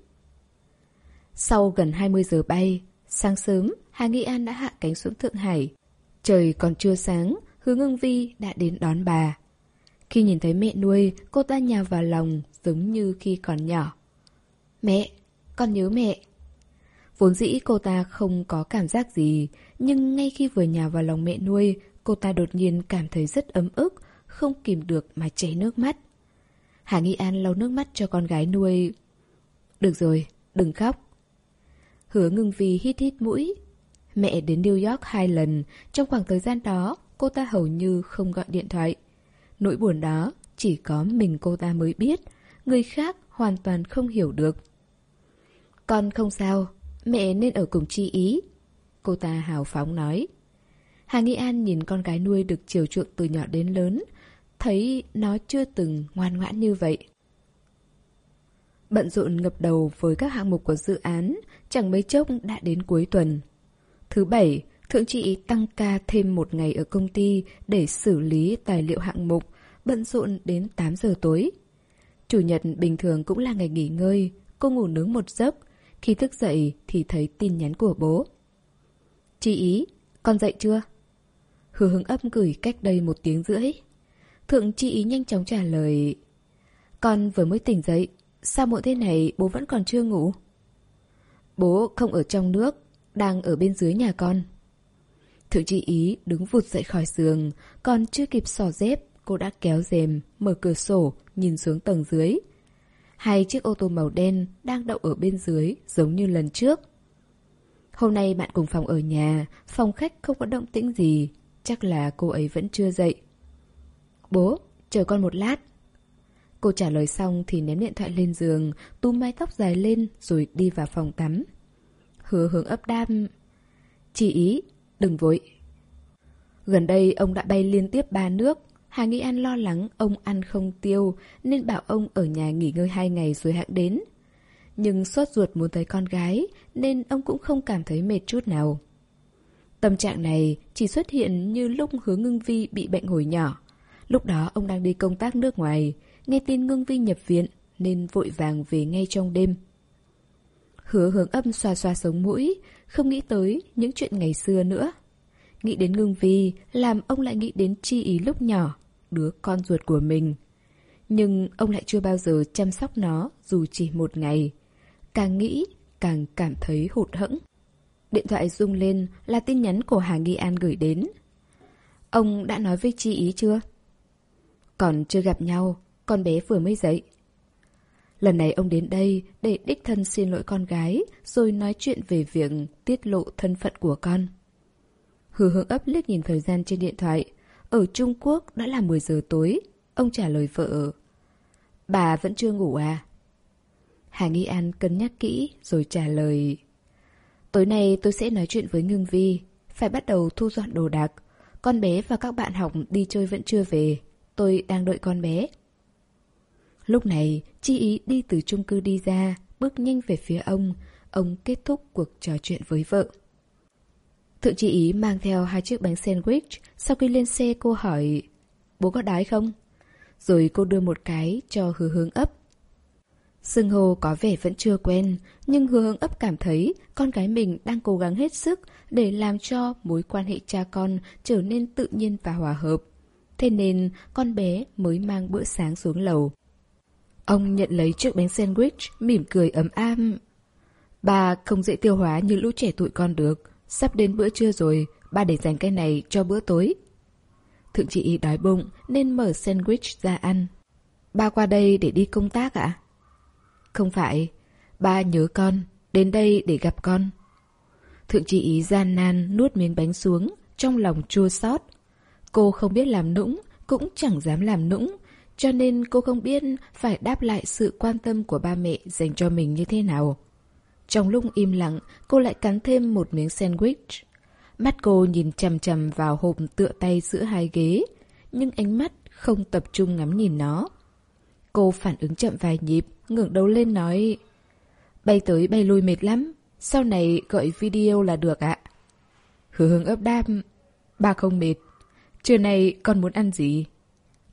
Sau gần 20 giờ bay, sáng sớm, Hà Nghị An đã hạ cánh xuống Thượng Hải. Trời còn chưa sáng, Hứa Ngưng Vi đã đến đón bà. Khi nhìn thấy mẹ nuôi, cô ta nhào vào lòng giống như khi còn nhỏ. Mẹ, con nhớ mẹ. Vốn dĩ cô ta không có cảm giác gì, nhưng ngay khi vừa nhào vào lòng mẹ nuôi, cô ta đột nhiên cảm thấy rất ấm ức, không kìm được mà chảy nước mắt. Hà Nghi An lau nước mắt cho con gái nuôi. Được rồi, đừng khóc. Hứa ngưng vì hít hít mũi. Mẹ đến New York hai lần, trong khoảng thời gian đó, cô ta hầu như không gọi điện thoại. Nỗi buồn đó chỉ có mình cô ta mới biết, người khác hoàn toàn không hiểu được. Con không sao, mẹ nên ở cùng chi ý. Cô ta hào phóng nói. Hà Nghi An nhìn con gái nuôi được chiều chuộng từ nhỏ đến lớn, thấy nó chưa từng ngoan ngoãn như vậy. Bận rộn ngập đầu với các hạng mục của dự án, chẳng mấy chốc đã đến cuối tuần. Thứ bảy, thượng trị tăng ca thêm một ngày ở công ty để xử lý tài liệu hạng mục, bận rộn đến 8 giờ tối. Chủ nhật bình thường cũng là ngày nghỉ ngơi, cô ngủ nướng một giấc, khi thức dậy thì thấy tin nhắn của bố. Chị ý, con dậy chưa? Hứa hứng ấp gửi cách đây một tiếng rưỡi. Thượng chị ý nhanh chóng trả lời. Con vừa mới tỉnh dậy, sao muộn thế này bố vẫn còn chưa ngủ? Bố không ở trong nước, đang ở bên dưới nhà con. Thượng chị ý đứng vụt dậy khỏi giường, còn chưa kịp xò dép, cô đã kéo rèm, mở cửa sổ, nhìn xuống tầng dưới hay chiếc ô tô màu đen đang đậu ở bên dưới giống như lần trước. Hôm nay bạn cùng phòng ở nhà, phòng khách không có động tĩnh gì, chắc là cô ấy vẫn chưa dậy. Bố, chờ con một lát. Cô trả lời xong thì ném điện thoại lên giường, túm mái tóc dài lên rồi đi vào phòng tắm. Hứa hướng ấp đam. Chị ý, đừng vội. Gần đây ông đã bay liên tiếp ba nước. Hà Nghĩ An lo lắng ông ăn không tiêu nên bảo ông ở nhà nghỉ ngơi hai ngày rồi hãng đến. Nhưng sốt ruột muốn thấy con gái nên ông cũng không cảm thấy mệt chút nào. Tâm trạng này chỉ xuất hiện như lúc hứa ngưng vi bị bệnh hồi nhỏ. Lúc đó ông đang đi công tác nước ngoài, nghe tin ngưng vi nhập viện nên vội vàng về ngay trong đêm. Hứa hướng âm xoa xoa sống mũi, không nghĩ tới những chuyện ngày xưa nữa. Nghĩ đến ngưng vi, làm ông lại nghĩ đến chi ý lúc nhỏ, đứa con ruột của mình. Nhưng ông lại chưa bao giờ chăm sóc nó dù chỉ một ngày. Càng nghĩ, càng cảm thấy hụt hẫng. Điện thoại rung lên là tin nhắn của Hà Nghi An gửi đến. Ông đã nói với chi ý chưa? Còn chưa gặp nhau, con bé vừa mới dậy. Lần này ông đến đây để đích thân xin lỗi con gái, rồi nói chuyện về việc tiết lộ thân phận của con. Hứa hướng ấp liếc nhìn thời gian trên điện thoại. Ở Trung Quốc đã là 10 giờ tối. Ông trả lời vợ. Bà vẫn chưa ngủ à? Hà Nghi An cân nhắc kỹ rồi trả lời. Tối nay tôi sẽ nói chuyện với Ngưng Vi. Phải bắt đầu thu dọn đồ đạc. Con bé và các bạn học đi chơi vẫn chưa về. Tôi đang đợi con bé. Lúc này, Chi Ý đi từ chung cư đi ra, bước nhanh về phía ông. Ông kết thúc cuộc trò chuyện với vợ. Thượng chị Ý mang theo hai chiếc bánh sandwich. Sau khi lên xe cô hỏi, bố có đái không? Rồi cô đưa một cái cho hứa hướng ấp. Sưng hồ có vẻ vẫn chưa quen, nhưng hứa hướng ấp cảm thấy con gái mình đang cố gắng hết sức để làm cho mối quan hệ cha con trở nên tự nhiên và hòa hợp. Thế nên con bé mới mang bữa sáng xuống lầu. Ông nhận lấy chiếc bánh sandwich, mỉm cười ấm am. Bà không dễ tiêu hóa như lũ trẻ tụi con được. Sắp đến bữa trưa rồi, ba để dành cái này cho bữa tối. Thượng chị đói bụng nên mở sandwich ra ăn. Ba qua đây để đi công tác ạ? Không phải, ba nhớ con, đến đây để gặp con. Thượng chị ý gian nan nuốt miếng bánh xuống, trong lòng chua xót. Cô không biết làm nũng, cũng chẳng dám làm nũng, cho nên cô không biết phải đáp lại sự quan tâm của ba mẹ dành cho mình như thế nào. Trong lúc im lặng, cô lại cắn thêm một miếng sandwich. Mắt cô nhìn chằm chằm vào hộp tựa tay giữa hai ghế, nhưng ánh mắt không tập trung ngắm nhìn nó. Cô phản ứng chậm vài nhịp, ngẩng đầu lên nói Bay tới bay lui mệt lắm, sau này gọi video là được ạ. Hứa hướng ấp đam Ba không mệt, trưa nay con muốn ăn gì?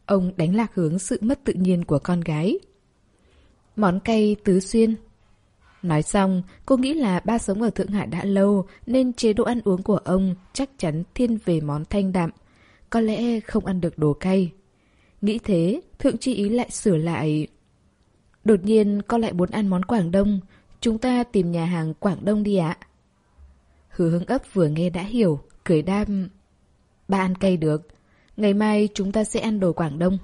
Ông đánh lạc hướng sự mất tự nhiên của con gái. Món cay tứ xuyên. Nói xong, cô nghĩ là ba sống ở Thượng Hải đã lâu nên chế độ ăn uống của ông chắc chắn thiên về món thanh đạm. Có lẽ không ăn được đồ cay. Nghĩ thế, Thượng Chi Ý lại sửa lại. Đột nhiên con lại muốn ăn món Quảng Đông. Chúng ta tìm nhà hàng Quảng Đông đi ạ. Hứa hưng ấp vừa nghe đã hiểu, cười đam. Ba ăn cay được, Ngày mai chúng ta sẽ ăn đồ Quảng Đông.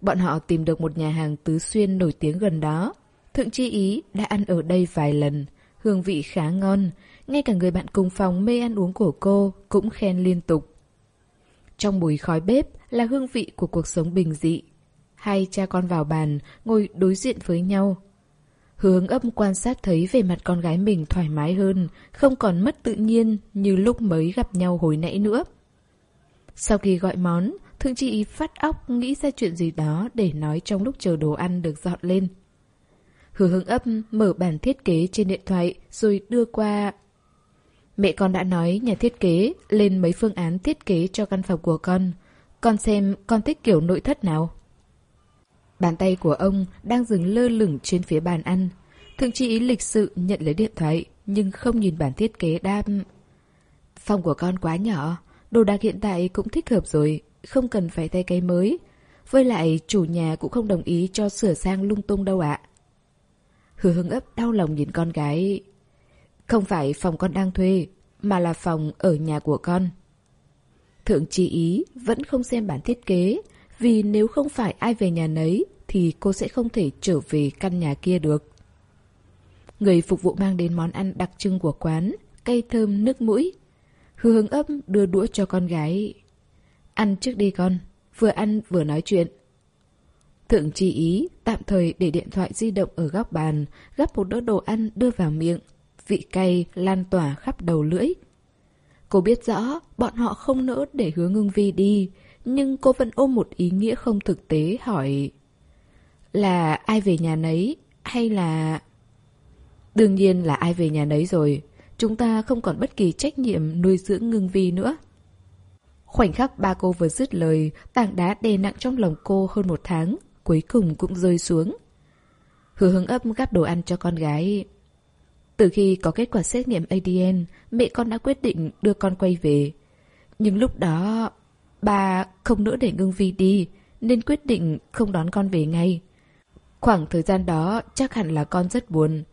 Bọn họ tìm được một nhà hàng tứ xuyên nổi tiếng gần đó. Thượng Chi Ý đã ăn ở đây vài lần, hương vị khá ngon. Ngay cả người bạn cùng phòng mê ăn uống của cô cũng khen liên tục. Trong mùi khói bếp là hương vị của cuộc sống bình dị. Hai cha con vào bàn, ngồi đối diện với nhau. Hướng âm quan sát thấy về mặt con gái mình thoải mái hơn, không còn mất tự nhiên như lúc mới gặp nhau hồi nãy nữa. Sau khi gọi món, Thượng chị phát óc nghĩ ra chuyện gì đó để nói trong lúc chờ đồ ăn được dọn lên. Hứa hướng ấp mở bản thiết kế trên điện thoại rồi đưa qua. Mẹ con đã nói nhà thiết kế lên mấy phương án thiết kế cho căn phòng của con. Con xem con thích kiểu nội thất nào. Bàn tay của ông đang dừng lơ lửng trên phía bàn ăn. Thượng chị lịch sự nhận lấy điện thoại nhưng không nhìn bản thiết kế đam. Phòng của con quá nhỏ, đồ đạc hiện tại cũng thích hợp rồi, không cần phải thay cái mới. Với lại chủ nhà cũng không đồng ý cho sửa sang lung tung đâu ạ. Hứa hưng ấp đau lòng nhìn con gái. Không phải phòng con đang thuê, mà là phòng ở nhà của con. Thượng chi ý vẫn không xem bản thiết kế, vì nếu không phải ai về nhà nấy thì cô sẽ không thể trở về căn nhà kia được. Người phục vụ mang đến món ăn đặc trưng của quán, cây thơm nước mũi. Hứa hưng ấp đưa đũa cho con gái. Ăn trước đi con, vừa ăn vừa nói chuyện. Thượng chi ý tạm thời để điện thoại di động ở góc bàn, gắp một đỡ đồ ăn đưa vào miệng. Vị cay lan tỏa khắp đầu lưỡi. Cô biết rõ bọn họ không nỡ để hứa ngưng vi đi, nhưng cô vẫn ôm một ý nghĩa không thực tế hỏi Là ai về nhà nấy hay là... Đương nhiên là ai về nhà nấy rồi, chúng ta không còn bất kỳ trách nhiệm nuôi dưỡng ngưng vi nữa. Khoảnh khắc ba cô vừa dứt lời, tảng đá đè nặng trong lòng cô hơn một tháng, cuối cùng cũng rơi xuống. Hứa hướng ấp gắp đồ ăn cho con gái. Từ khi có kết quả xét nghiệm ADN, mẹ con đã quyết định đưa con quay về. Nhưng lúc đó, bà không nỡ để ngưng vi đi, nên quyết định không đón con về ngay. Khoảng thời gian đó chắc hẳn là con rất buồn.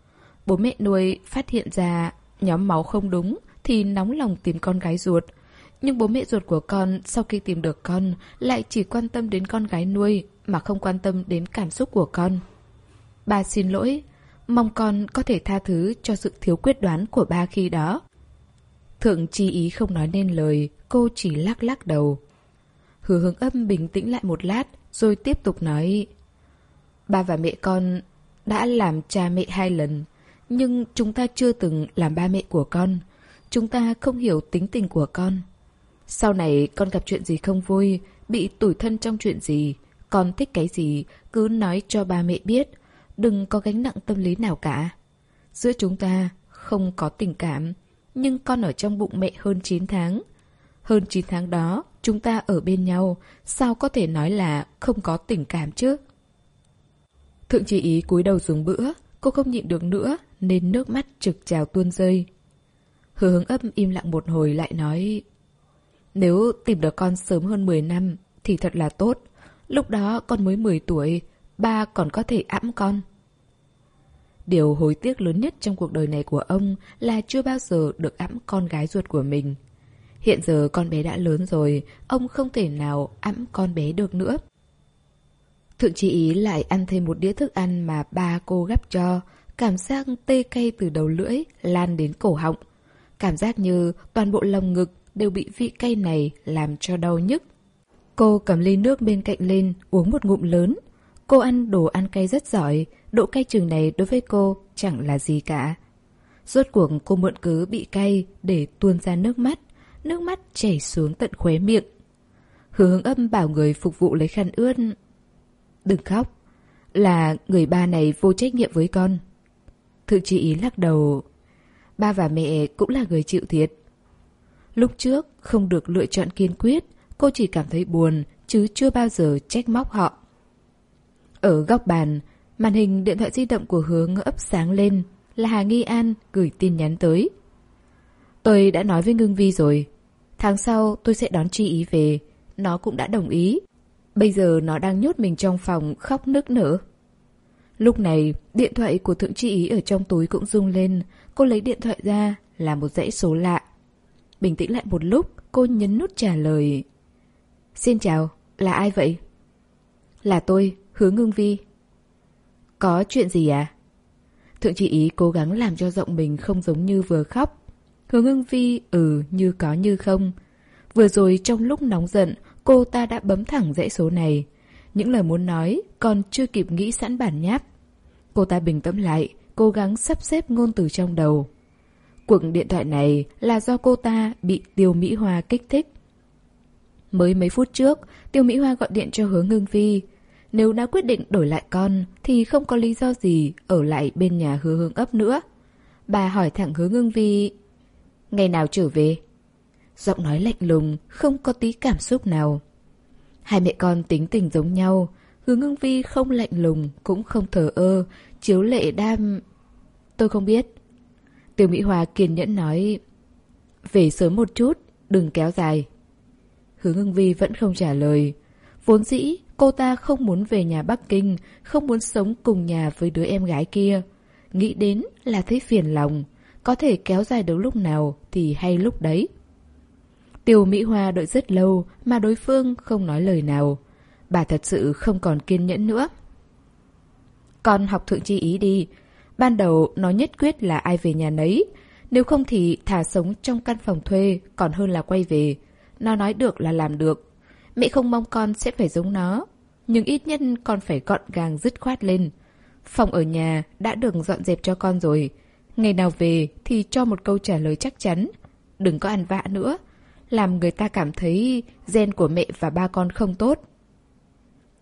Bố mẹ nuôi phát hiện ra nhóm máu không đúng thì nóng lòng tìm con gái ruột. Nhưng bố mẹ ruột của con sau khi tìm được con lại chỉ quan tâm đến con gái nuôi mà không quan tâm đến cảm xúc của con. Bà xin lỗi, mong con có thể tha thứ cho sự thiếu quyết đoán của ba khi đó. Thượng chi ý không nói nên lời, cô chỉ lắc lắc đầu. Hứa hướng âm bình tĩnh lại một lát, rồi tiếp tục nói. Ba và mẹ con đã làm cha mẹ hai lần, nhưng chúng ta chưa từng làm ba mẹ của con. Chúng ta không hiểu tính tình của con. Sau này con gặp chuyện gì không vui, bị tủi thân trong chuyện gì, con thích cái gì, cứ nói cho ba mẹ biết. Đừng có gánh nặng tâm lý nào cả. Giữa chúng ta không có tình cảm, nhưng con ở trong bụng mẹ hơn 9 tháng. Hơn 9 tháng đó, chúng ta ở bên nhau, sao có thể nói là không có tình cảm chứ? Thượng chỉ ý cúi đầu xuống bữa, cô không nhịn được nữa, nên nước mắt trực trào tuôn rơi. Hứa hướng ấp im lặng một hồi lại nói nếu tìm được con sớm hơn 10 năm thì thật là tốt. Lúc đó con mới 10 tuổi, ba còn có thể ẵm con. Điều hối tiếc lớn nhất trong cuộc đời này của ông là chưa bao giờ được ẵm con gái ruột của mình. Hiện giờ con bé đã lớn rồi, ông không thể nào ẵm con bé được nữa. Thượng chị ý lại ăn thêm một đĩa thức ăn mà ba cô gắp cho, cảm giác tê cay từ đầu lưỡi lan đến cổ họng. Cảm giác như toàn bộ lồng ngực đều bị vị cay này làm cho đau nhức. Cô cầm ly nước bên cạnh lên, uống một ngụm lớn. Cô ăn đồ ăn cay rất giỏi, độ cay chừng này đối với cô chẳng là gì cả. Rốt cuộc cô mượn cứ bị cay để tuôn ra nước mắt, nước mắt chảy xuống tận khóe miệng. Hướng âm bảo người phục vụ lấy khăn ướt. Đừng khóc, là người ba này vô trách nhiệm với con. Thượng chị ý lắc đầu. Ba và mẹ cũng là người chịu thiệt. Lúc trước không được lựa chọn kiên quyết, cô chỉ cảm thấy buồn chứ chưa bao giờ trách móc họ. Ở góc bàn, màn hình điện thoại di động của hướng ấp sáng lên là Hà Nghi An gửi tin nhắn tới. Tôi đã nói với Ngưng Vi rồi. Tháng sau tôi sẽ đón Chi Ý về. Nó cũng đã đồng ý. Bây giờ nó đang nhốt mình trong phòng khóc nức nở. Lúc này, điện thoại của Thượng Chi Ý ở trong túi cũng rung lên. Cô lấy điện thoại ra là một dãy số lạ. Bình tĩnh lại một lúc, cô nhấn nút trả lời. Xin chào, là ai vậy? Là tôi, Hứa Ngưng Vi. Có chuyện gì à? Thượng chị Ý cố gắng làm cho giọng mình không giống như vừa khóc. Hứa Ngưng Vi ừ như có như không. Vừa rồi trong lúc nóng giận, cô ta đã bấm thẳng dãy số này. Những lời muốn nói còn chưa kịp nghĩ sẵn bản nháp. Cô ta bình tâm lại, cố gắng sắp xếp ngôn từ trong đầu. Cuộc điện thoại này là do cô ta bị tiêu Mỹ Hoa kích thích. Mới mấy phút trước, Tiêu Mỹ Hoa gọi điện cho hứa ngưng vi. Nếu đã quyết định đổi lại con, thì không có lý do gì ở lại bên nhà hứa hương ấp nữa. Bà hỏi thẳng hứa ngưng vi, ngày nào trở về? Giọng nói lạnh lùng, không có tí cảm xúc nào. Hai mẹ con tính tình giống nhau, hứa ngưng vi không lạnh lùng, cũng không thờ ơ, chiếu lệ đam... Tôi không biết. Tiêu Mỹ Hòa kiên nhẫn nói, về sớm một chút, đừng kéo dài. Hứa ngưng vi vẫn không trả lời. Vốn dĩ, cô ta không muốn về nhà Bắc Kinh, không muốn sống cùng nhà với đứa em gái kia. Nghĩ đến là thấy phiền lòng, có thể kéo dài được lúc nào thì hay lúc đấy. Tiêu Mỹ Hoa đợi rất lâu mà đối phương không nói lời nào. Bà thật sự không còn kiên nhẫn nữa. Con học thượng chi ý đi. Ban đầu nó nhất quyết là ai về nhà nấy. Nếu không thì thả sống trong căn phòng thuê còn hơn là quay về. Nó nói được là làm được. Mẹ không mong con sẽ phải giống nó. Nhưng ít nhất con phải gọn gàng dứt khoát lên. Phòng ở nhà đã được dọn dẹp cho con rồi. Ngày nào về thì cho một câu trả lời chắc chắn. Đừng có ăn vạ nữa. Làm người ta cảm thấy gen của mẹ và ba con không tốt.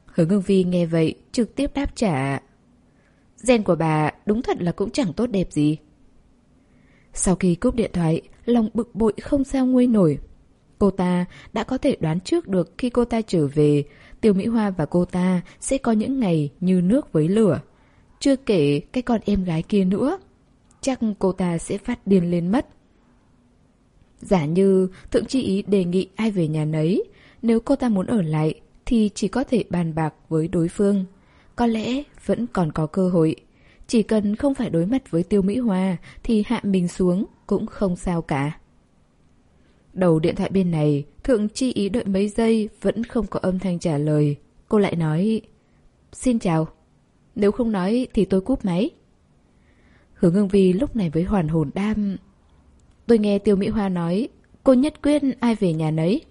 Hứa ngưng vi nghe vậy, trực tiếp đáp trả. Gen của bà đúng thật là cũng chẳng tốt đẹp gì. Sau khi cúp điện thoại, lòng bực bội không sao nguôi nổi. Cô ta đã có thể đoán trước được khi cô ta trở về, Tiêu Mỹ Hoa và cô ta sẽ có những ngày như nước với lửa. Chưa kể cái con em gái kia nữa. Chắc cô ta sẽ phát điên lên mất. Giả như Thượng Chi Ý đề nghị ai về nhà nấy, nếu cô ta muốn ở lại thì chỉ có thể bàn bạc với đối phương. Có lẽ vẫn còn có cơ hội. Chỉ cần không phải đối mặt với Tiêu Mỹ Hoa thì hạ mình xuống cũng không sao cả. Đầu điện thoại bên này, Thượng Chi Ý đợi mấy giây vẫn không có âm thanh trả lời. Cô lại nói, xin chào. Nếu không nói thì tôi cúp máy. Hứa ngưng vi lúc này với hoàn hồn đam. Tôi nghe Tiêu Mỹ Hoa nói, cô nhất quyết ai về nhà nấy.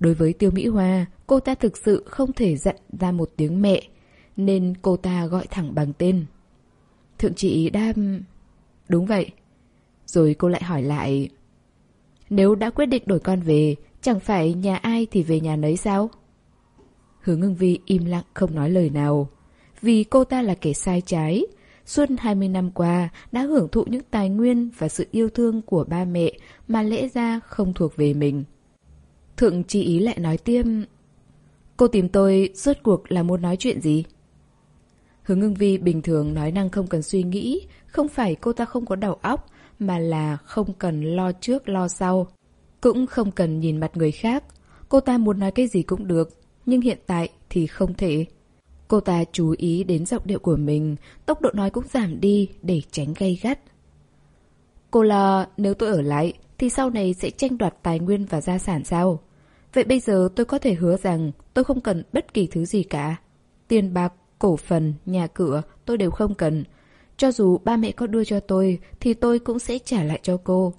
Đối với Tiêu Mỹ Hoa, cô ta thực sự không thể giận ra một tiếng mẹ, nên cô ta gọi thẳng bằng tên. Thượng chị đam... Đúng vậy. Rồi cô lại hỏi lại... Nếu đã quyết định đổi con về, chẳng phải nhà ai thì về nhà nấy sao? Hứa ngưng vi im lặng không nói lời nào. Vì cô ta là kẻ sai trái. Suốt 20 năm qua đã hưởng thụ những tài nguyên và sự yêu thương của ba mẹ mà lẽ ra không thuộc về mình. Thượng chị ý lại nói tiêm... Cô tìm tôi rốt cuộc là muốn nói chuyện gì? Hướng ngưng vi bình thường nói năng không cần suy nghĩ, không phải cô ta không có đầu óc, mà là không cần lo trước lo sau. Cũng không cần nhìn mặt người khác. Cô ta muốn nói cái gì cũng được, nhưng hiện tại thì không thể. Cô ta chú ý đến giọng điệu của mình, tốc độ nói cũng giảm đi để tránh gây gắt. Cô lo nếu tôi ở lại thì sau này sẽ tranh đoạt tài nguyên và gia sản sao? Vậy bây giờ tôi có thể hứa rằng tôi không cần bất kỳ thứ gì cả. Tiền bạc, cổ phần, nhà cửa tôi đều không cần. Cho dù ba mẹ có đưa cho tôi thì tôi cũng sẽ trả lại cho cô.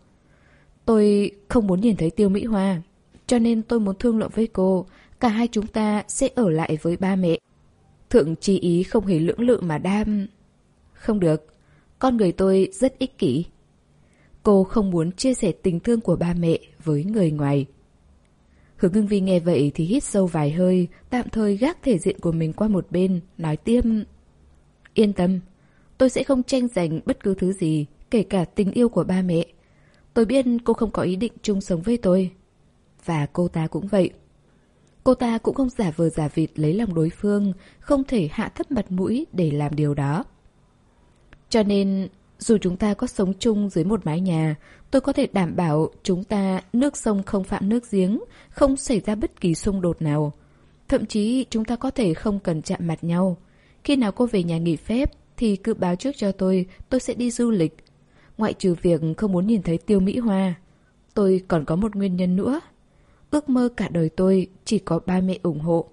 Tôi không muốn nhìn thấy Tiêu Mỹ Hoa. Cho nên tôi muốn thương lượng với cô. Cả hai chúng ta sẽ ở lại với ba mẹ. Thượng chi ý không hề lưỡng lự mà đam. Không được. Con người tôi rất ích kỷ. Cô không muốn chia sẻ tình thương của ba mẹ với người ngoài. Hướng ngưng vi nghe vậy thì hít sâu vài hơi, tạm thời gác thể diện của mình qua một bên, nói tiêm. Yên tâm, tôi sẽ không tranh giành bất cứ thứ gì, kể cả tình yêu của ba mẹ. Tôi biết cô không có ý định chung sống với tôi. Và cô ta cũng vậy. Cô ta cũng không giả vờ giả vịt lấy lòng đối phương, không thể hạ thấp mặt mũi để làm điều đó. Cho nên, dù chúng ta có sống chung dưới một mái nhà, tôi có thể đảm bảo chúng ta nước sông không phạm nước giếng, không xảy ra bất kỳ xung đột nào. Thậm chí chúng ta có thể không cần chạm mặt nhau. Khi nào cô về nhà nghỉ phép thì cứ báo trước cho tôi, tôi sẽ đi du lịch. Ngoại trừ việc không muốn nhìn thấy tiêu Mỹ Hoa. Tôi còn có một nguyên nhân nữa. Ước mơ cả đời tôi chỉ có ba mẹ ủng hộ.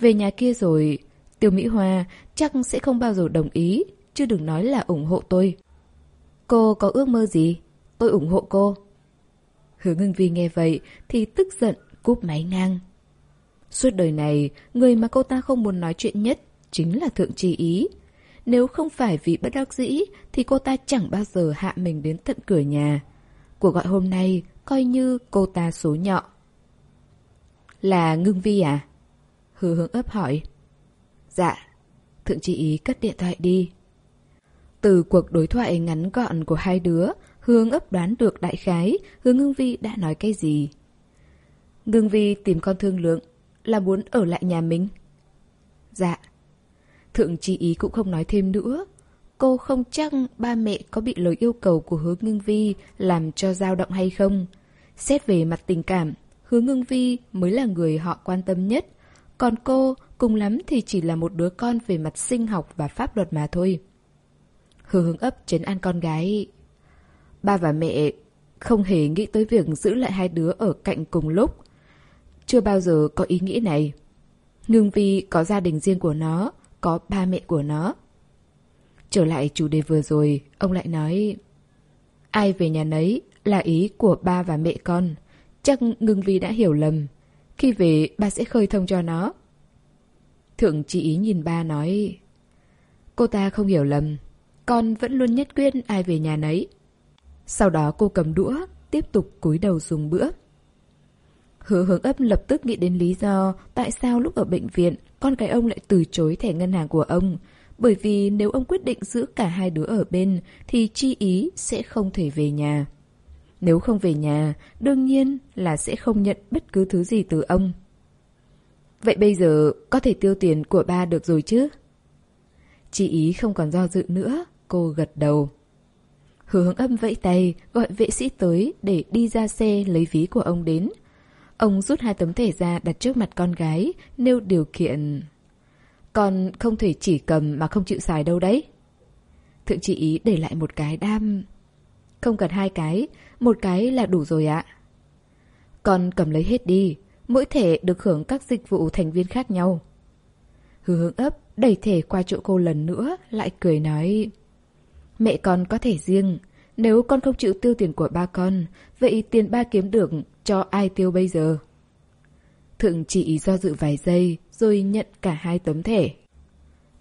Về nhà kia rồi, tiêu Mỹ Hoa chắc sẽ không bao giờ đồng ý, chứ đừng nói là ủng hộ tôi. Cô có ước mơ gì? Tôi ủng hộ cô. Hứa ngưng vi nghe vậy thì tức giận cúp máy ngang. Suốt đời này, người mà cô ta không muốn nói chuyện nhất chính là Thượng Trì Ý. Nếu không phải vì bất đắc dĩ thì cô ta chẳng bao giờ hạ mình đến tận cửa nhà. Cuộc gọi hôm nay coi như cô ta số nhọ. Là ngưng vi à? Hứa hướng ấp hỏi. Dạ. Thượng tri ý cất điện thoại đi. Từ cuộc đối thoại ngắn gọn của hai đứa, Hương ấp đoán được đại khái Hương Ngưng Vi đã nói cái gì. Ngưng Vi tìm con thương lượng là muốn ở lại nhà mình. Dạ. Thượng trí ý cũng không nói thêm nữa. Cô không chắc ba mẹ có bị lời yêu cầu của Hứa Ngưng Vi làm cho dao động hay không. Xét về mặt tình cảm, Hứa Ngưng Vi mới là người họ quan tâm nhất. Còn cô, cùng lắm thì chỉ là một đứa con về mặt sinh học và pháp luật mà thôi. Hứa hướng ấp chấn an con gái. Ba và mẹ không hề nghĩ tới việc giữ lại hai đứa ở cạnh cùng lúc. Chưa bao giờ có ý nghĩ này. Ngưng Vi có gia đình riêng của nó, có ba mẹ của nó. Trở lại chủ đề vừa rồi, ông lại nói Ai về nhà nấy là ý của ba và mẹ con. Chắc Ngưng Vi đã hiểu lầm. Khi về, ba sẽ khơi thông cho nó. Thượng chỉ ý nhìn ba nói Cô ta không hiểu lầm Con vẫn luôn nhất quyết ai về nhà nấy sau đó cô cầm đũa Tiếp tục cúi đầu dùng bữa Hứa hướng ấp lập tức nghĩ đến lý do Tại sao lúc ở bệnh viện Con cái ông lại từ chối thẻ ngân hàng của ông Bởi vì nếu ông quyết định giữ cả hai đứa ở bên Thì chi ý sẽ không thể về nhà Nếu không về nhà Đương nhiên là sẽ không nhận bất cứ thứ gì từ ông Vậy bây giờ có thể tiêu tiền của ba được rồi chứ? Chị ý không còn do dự nữa, cô gật đầu. Hứa hướng âm vẫy tay, gọi vệ sĩ tới để đi ra xe lấy ví của ông đến. Ông rút hai tấm thẻ ra đặt trước mặt con gái, nêu điều kiện. Con không thể chỉ cầm mà không chịu xài đâu đấy. Thượng chị ý để lại một cái đam. Không cần hai cái, một cái là đủ rồi ạ. Con cầm lấy hết đi, mỗi thẻ được hưởng các dịch vụ thành viên khác nhau. Hứa hướng ấp đẩy thẻ qua chỗ cô lần nữa, lại cười nói Mẹ con có thể riêng, nếu con không chịu tiêu tiền của ba con, vậy tiền ba kiếm được cho ai tiêu bây giờ? Thượng chỉ do dự vài giây, rồi nhận cả hai tấm thẻ.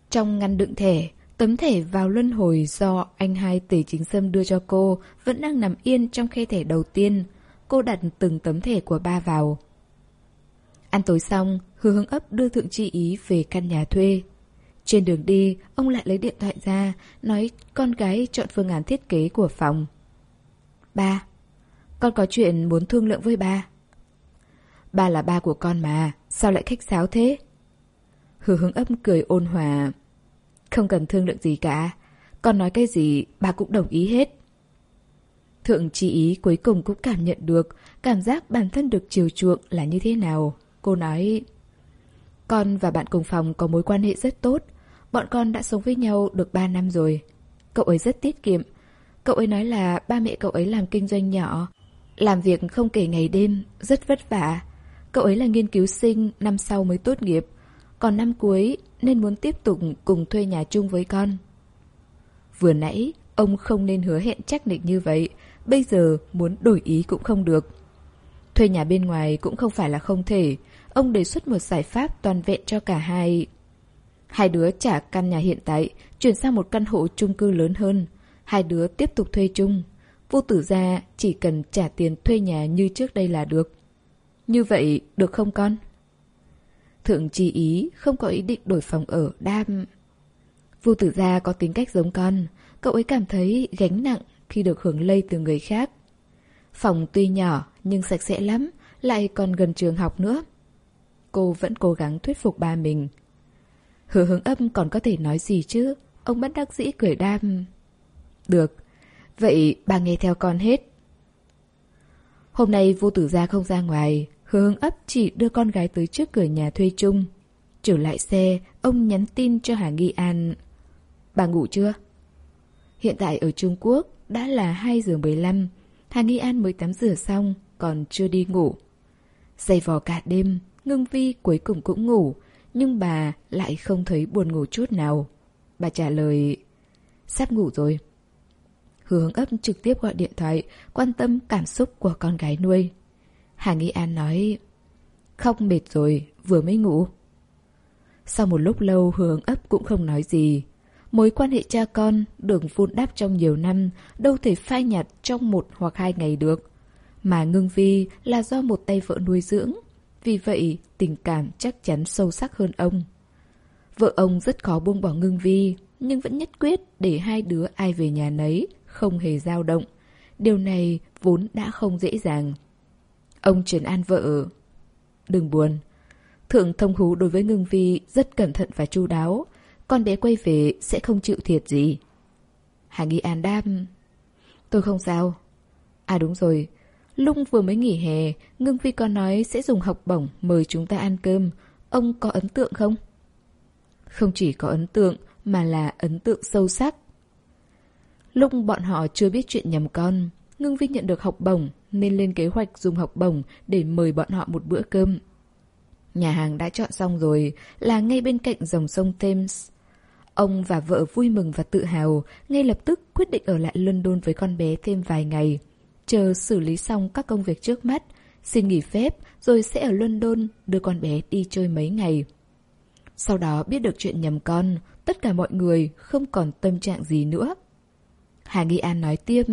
Trong ngăn đựng thẻ, tấm thẻ vào luân hồi do anh hai tề chính sâm đưa cho cô vẫn đang nằm yên trong khe thẻ đầu tiên. Cô đặt từng tấm thẻ của ba vào. Ăn tối xong, hứa hướng ấp đưa thượng chi ý về căn nhà thuê. Trên đường đi, ông lại lấy điện thoại ra, nói con gái chọn phương án thiết kế của phòng. Ba, con có chuyện muốn thương lượng với ba. Ba là ba của con mà, sao lại khách sáo thế? Hứa hướng ấp cười ôn hòa. Không cần thương lượng gì cả, con nói cái gì ba cũng đồng ý hết. Thượng chi ý cuối cùng cũng cảm nhận được cảm giác bản thân được chiều chuộng là như thế nào. Cô nói Con và bạn cùng phòng có mối quan hệ rất tốt Bọn con đã sống với nhau được 3 năm rồi. Cậu ấy rất tiết kiệm. Cậu ấy nói là ba mẹ cậu ấy làm kinh doanh nhỏ, Làm việc không kể ngày đêm, Rất vất vả. Cậu ấy là nghiên cứu sinh, Năm sau mới tốt nghiệp. Còn năm cuối, nên muốn tiếp tục cùng thuê nhà chung với con. Vừa nãy, Ông không nên hứa hẹn chắc định như vậy. Bây giờ muốn đổi ý cũng không được. Thuê nhà bên ngoài cũng không phải là không thể. Ông đề xuất một giải pháp toàn vẹn cho cả hai. Hai đứa trả căn nhà hiện tại, chuyển sang một căn hộ chung cư lớn hơn. Hai đứa tiếp tục thuê chung. Vô tử gia chỉ cần trả tiền thuê nhà như trước đây là được. Như vậy được không con? Thượng chi ý không có ý định đổi phòng ở đam. Vô tử gia có tính cách giống con. Cậu ấy cảm thấy gánh nặng khi được hưởng lây từ người khác. Phòng tuy nhỏ nhưng sạch sẽ lắm, lại còn gần trường học nữa cô vẫn cố gắng thuyết phục ba mình. Hứa hướng âm còn có thể nói gì chứ? Ông bất đắc dĩ cười đam. Được, vậy bà nghe theo con hết. Hôm nay vô tử gia không ra ngoài, hứa hướng ấp chỉ đưa con gái tới trước cửa nhà thuê chung. Trở lại xe, ông nhắn tin cho Hà Nghi An. Bà ngủ chưa? Hiện tại ở Trung Quốc đã là 2 giờ 15, Hà Nghi An mới tắm rửa xong, còn chưa đi ngủ. Dày vò cả đêm, Ngưng Vi cuối cùng cũng ngủ, nhưng bà lại không thấy buồn ngủ chút nào. Bà trả lời, sắp ngủ rồi. Hướng ấp trực tiếp gọi điện thoại, quan tâm cảm xúc của con gái nuôi. Hà Nghi An nói, không mệt rồi, vừa mới ngủ. Sau một lúc lâu Hướng ấp cũng không nói gì. Mối quan hệ cha con được vun đắp trong nhiều năm đâu thể phai nhạt trong một hoặc hai ngày được. Mà ngưng vi là do một tay vợ nuôi dưỡng vì vậy tình cảm chắc chắn sâu sắc hơn ông. Vợ ông rất khó buông bỏ ngưng vi, nhưng vẫn nhất quyết để hai đứa ai về nhà nấy, không hề dao động. Điều này vốn đã không dễ dàng. Ông trấn an vợ. Đừng buồn. Thượng thông hú đối với ngưng vi rất cẩn thận và chu đáo. Con bé quay về sẽ không chịu thiệt gì. Hà Nghi An đam. Tôi không sao. À đúng rồi. Lung vừa mới nghỉ hè, Ngưng Vi có nói sẽ dùng học bổng mời chúng ta ăn cơm. Ông có ấn tượng không? Không chỉ có ấn tượng, mà là ấn tượng sâu sắc. Lúc bọn họ chưa biết chuyện nhầm con, Ngưng Vi nhận được học bổng nên lên kế hoạch dùng học bổng để mời bọn họ một bữa cơm. Nhà hàng đã chọn xong rồi, là ngay bên cạnh dòng sông Thames. Ông và vợ vui mừng và tự hào, ngay lập tức quyết định ở lại London với con bé thêm vài ngày. Chờ xử lý xong các công việc trước mắt, xin nghỉ phép rồi sẽ ở London đưa con bé đi chơi mấy ngày. Sau đó biết được chuyện nhầm con, tất cả mọi người không còn tâm trạng gì nữa. Hà Nghi An nói tiếp,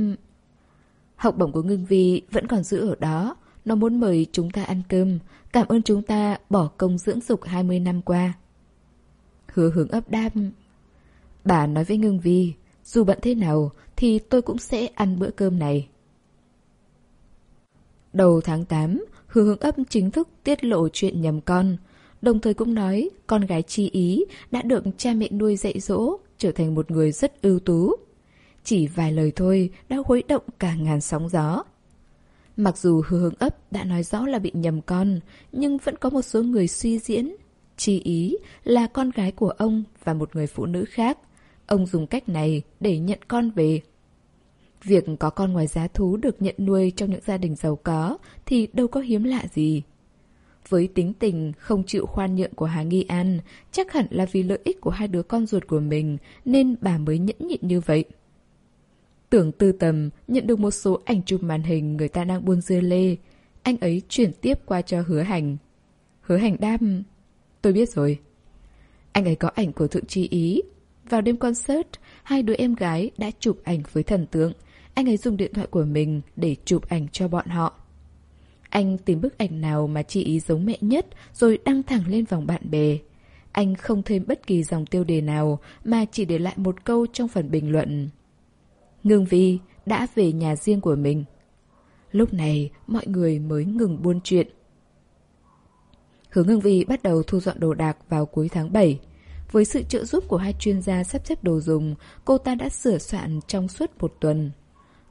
học bổng của Ngưng Vi vẫn còn giữ ở đó, nó muốn mời chúng ta ăn cơm, cảm ơn chúng ta bỏ công dưỡng dục 20 năm qua. Hứa hướng ấp đam. Bà nói với Ngưng Vi, dù bận thế nào thì tôi cũng sẽ ăn bữa cơm này. Đầu tháng 8, Hứa hướng ấp chính thức tiết lộ chuyện nhầm con, đồng thời cũng nói con gái chi ý đã được cha mẹ nuôi dạy dỗ, trở thành một người rất ưu tú. Chỉ vài lời thôi đã khuấy động cả ngàn sóng gió. Mặc dù hứa hướng ấp đã nói rõ là bị nhầm con, nhưng vẫn có một số người suy diễn. Chi ý là con gái của ông và một người phụ nữ khác. Ông dùng cách này để nhận con về. Việc có con ngoài giá thú được nhận nuôi trong những gia đình giàu có thì đâu có hiếm lạ gì. Với tính tình không chịu khoan nhượng của Hà Nghi An, chắc hẳn là vì lợi ích của hai đứa con ruột của mình nên bà mới nhẫn nhịn như vậy. Tưởng tư tầm nhận được một số ảnh chụp màn hình người ta đang buôn dưa lê. Anh ấy chuyển tiếp qua cho hứa hành. Hứa hành đam... Tôi biết rồi. Anh ấy có ảnh của Thượng tri Ý. Vào đêm concert, hai đứa em gái đã chụp ảnh với thần tượng. Anh ấy dùng điện thoại của mình để chụp ảnh cho bọn họ. Anh tìm bức ảnh nào mà chị ý giống mẹ nhất rồi đăng thẳng lên vòng bạn bè. Anh không thêm bất kỳ dòng tiêu đề nào mà chỉ để lại một câu trong phần bình luận. Ngưng Vi đã về nhà riêng của mình. Lúc này mọi người mới ngừng buôn chuyện. Hướng Ngưng Vi bắt đầu thu dọn đồ đạc vào cuối tháng 7. Với sự trợ giúp của hai chuyên gia sắp xếp đồ dùng, cô ta đã sửa soạn trong suốt một tuần.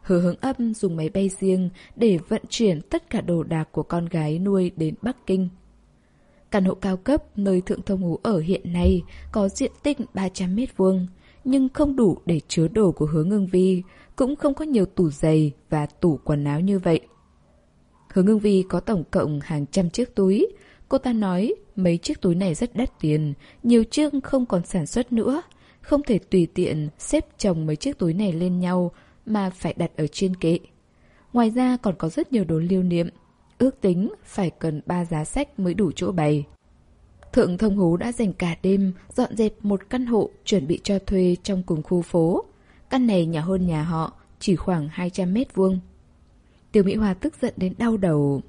Hứa hướng âm dùng máy bay riêng để vận chuyển tất cả đồ đạc của con gái nuôi đến Bắc Kinh. Căn hộ cao cấp nơi Thượng Thông Hú ở hiện nay có diện tích 300 mét vuông, nhưng không đủ để chứa đồ của hứa ngưng vi, cũng không có nhiều tủ giày và tủ quần áo như vậy. Hứa ngưng vi có tổng cộng hàng trăm chiếc túi. Cô ta nói mấy chiếc túi này rất đắt tiền, nhiều chiếc không còn sản xuất nữa. Không thể tùy tiện xếp chồng mấy chiếc túi này lên nhau mà phải đặt ở trên kệ. Ngoài ra còn có rất nhiều đồ lưu niệm. Ước tính phải cần ba giá sách mới đủ chỗ bày. Thượng Thông Hú đã dành cả đêm dọn dẹp một căn hộ chuẩn bị cho thuê trong cùng khu phố. Căn này nhỏ hơn nhà họ, chỉ khoảng 200 mét vuông. Tiêu Mỹ Hoa tức giận đến đau đầu.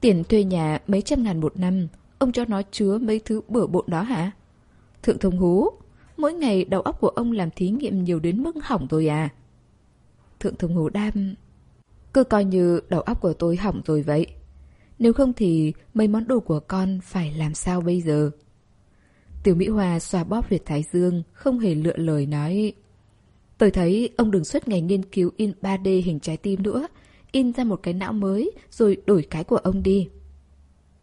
Tiền thuê nhà mấy trăm ngàn một năm, ông cho nó chứa mấy thứ bừa bộn đó hả? Thượng Thông Hú, mỗi ngày đầu óc của ông làm thí nghiệm nhiều đến mức hỏng rồi à? Thượng Thông Hồ đam... Cứ coi như đầu óc của tôi hỏng rồi vậy. Nếu không thì mấy món đồ của con phải làm sao bây giờ? Tiểu Mỹ Hòa xoa bóp Việt Thái Dương, không hề lựa lời nói. Tôi thấy ông đừng suốt ngày nghiên cứu in 3D hình trái tim nữa. In ra một cái não mới, rồi đổi cái của ông đi.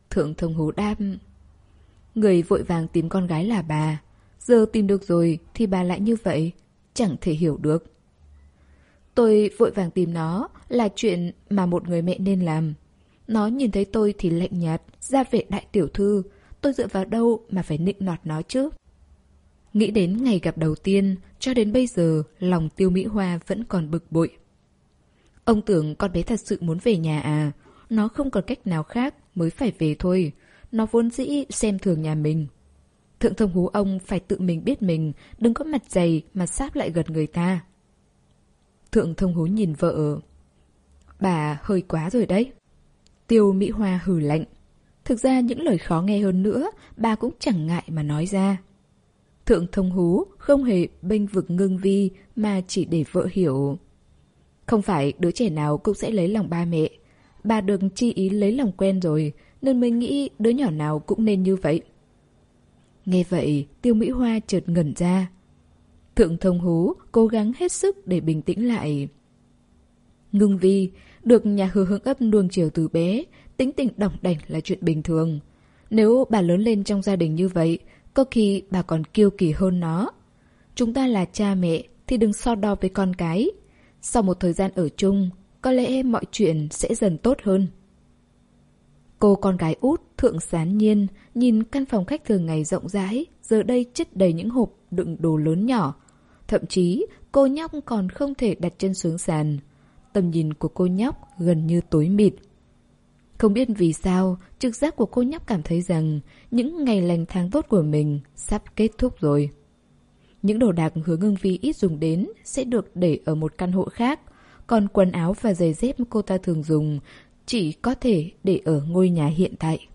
Thượng thông hố đam. Người vội vàng tìm con gái là bà. Giờ tìm được rồi thì bà lại như vậy. Chẳng thể hiểu được. Tôi vội vàng tìm nó là chuyện mà một người mẹ nên làm. Nó nhìn thấy tôi thì lạnh nhạt, ra vệ đại tiểu thư. Tôi dựa vào đâu mà phải nịnh nọt nó chứ? Nghĩ đến ngày gặp đầu tiên, cho đến bây giờ, lòng tiêu Mỹ Hoa vẫn còn bực bội. Ông tưởng con bé thật sự muốn về nhà à? Nó không còn cách nào khác mới phải về thôi. Nó vốn dĩ xem thường nhà mình. Thượng thông hú ông phải tự mình biết mình, đừng có mặt dày mà sáp lại gần người ta. Thượng thông hú nhìn vợ. Bà hơi quá rồi đấy. Tiêu Mỹ Hoa hừ lạnh. Thực ra những lời khó nghe hơn nữa, bà cũng chẳng ngại mà nói ra. Thượng thông hú không hề bênh vực ngưng vi mà chỉ để vợ hiểu. Không phải đứa trẻ nào cũng sẽ lấy lòng ba mẹ. Bà được chi ý lấy lòng quen rồi, nên mới nghĩ đứa nhỏ nào cũng nên như vậy. Nghe vậy, tiêu Mỹ Hoa chợt ngẩn ra. Thượng thông hú cố gắng hết sức để bình tĩnh lại. Ngưng vi, được nhà hứa hướng ấp nuông chiều từ bé, tính tình đỏng đảnh là chuyện bình thường. Nếu bà lớn lên trong gia đình như vậy, có khi bà còn kiêu kỳ hơn nó. Chúng ta là cha mẹ thì đừng so đo với con cái. Sau một thời gian ở chung, có lẽ mọi chuyện sẽ dần tốt hơn. Cô con gái út, thượng sán nhiên, nhìn căn phòng khách thường ngày rộng rãi, giờ đây chất đầy những hộp đựng đồ lớn nhỏ. Thậm chí, cô nhóc còn không thể đặt chân xuống sàn. Tầm nhìn của cô nhóc gần như tối mịt. Không biết vì sao, trực giác của cô nhóc cảm thấy rằng những ngày lành tháng tốt của mình sắp kết thúc rồi. Những đồ đạc hướng ngưng vi ít dùng đến sẽ được để ở một căn hộ khác, còn quần áo và giày dép cô ta thường dùng chỉ có thể để ở ngôi nhà hiện tại.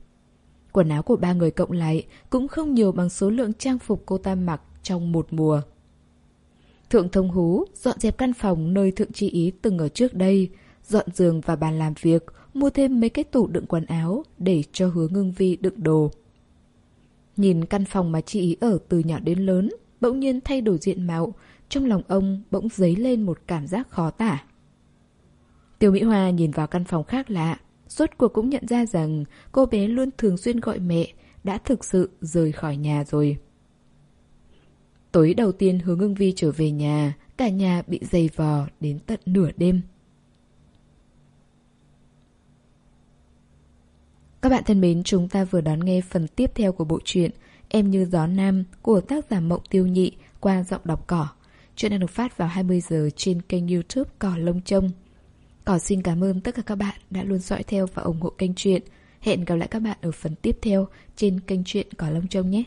Quần áo của ba người cộng lại cũng không nhiều bằng số lượng trang phục cô ta mặc trong một mùa. Thượng thông hú dọn dẹp căn phòng nơi thượng chi ý từng ở trước đây, dọn giường và bàn làm việc, mua thêm mấy cái tủ đựng quần áo để cho hứa ngưng vi đựng đồ. Nhìn căn phòng mà chị ý ở từ nhỏ đến lớn, bỗng nhiên thay đổi diện mạo, trong lòng ông bỗng dấy lên một cảm giác khó tả. Tiêu Mỹ Hoa nhìn vào căn phòng khác lạ, suốt cuộc cũng nhận ra rằng cô bé luôn thường xuyên gọi mẹ, đã thực sự rời khỏi nhà rồi. Tối đầu tiên hướng ngưng vi trở về nhà, cả nhà bị dày vò đến tận nửa đêm. Các bạn thân mến, chúng ta vừa đón nghe phần tiếp theo của bộ truyện Em như gió nam của tác giả Mộng Tiêu Nhị qua giọng đọc cỏ. Chuyện đang được phát vào 20 giờ trên kênh youtube Cỏ Lông Trông. Cỏ xin cảm ơn tất cả các bạn đã luôn dõi theo và ủng hộ kênh truyện. Hẹn gặp lại các bạn ở phần tiếp theo trên kênh truyện Cỏ Lông Trông nhé.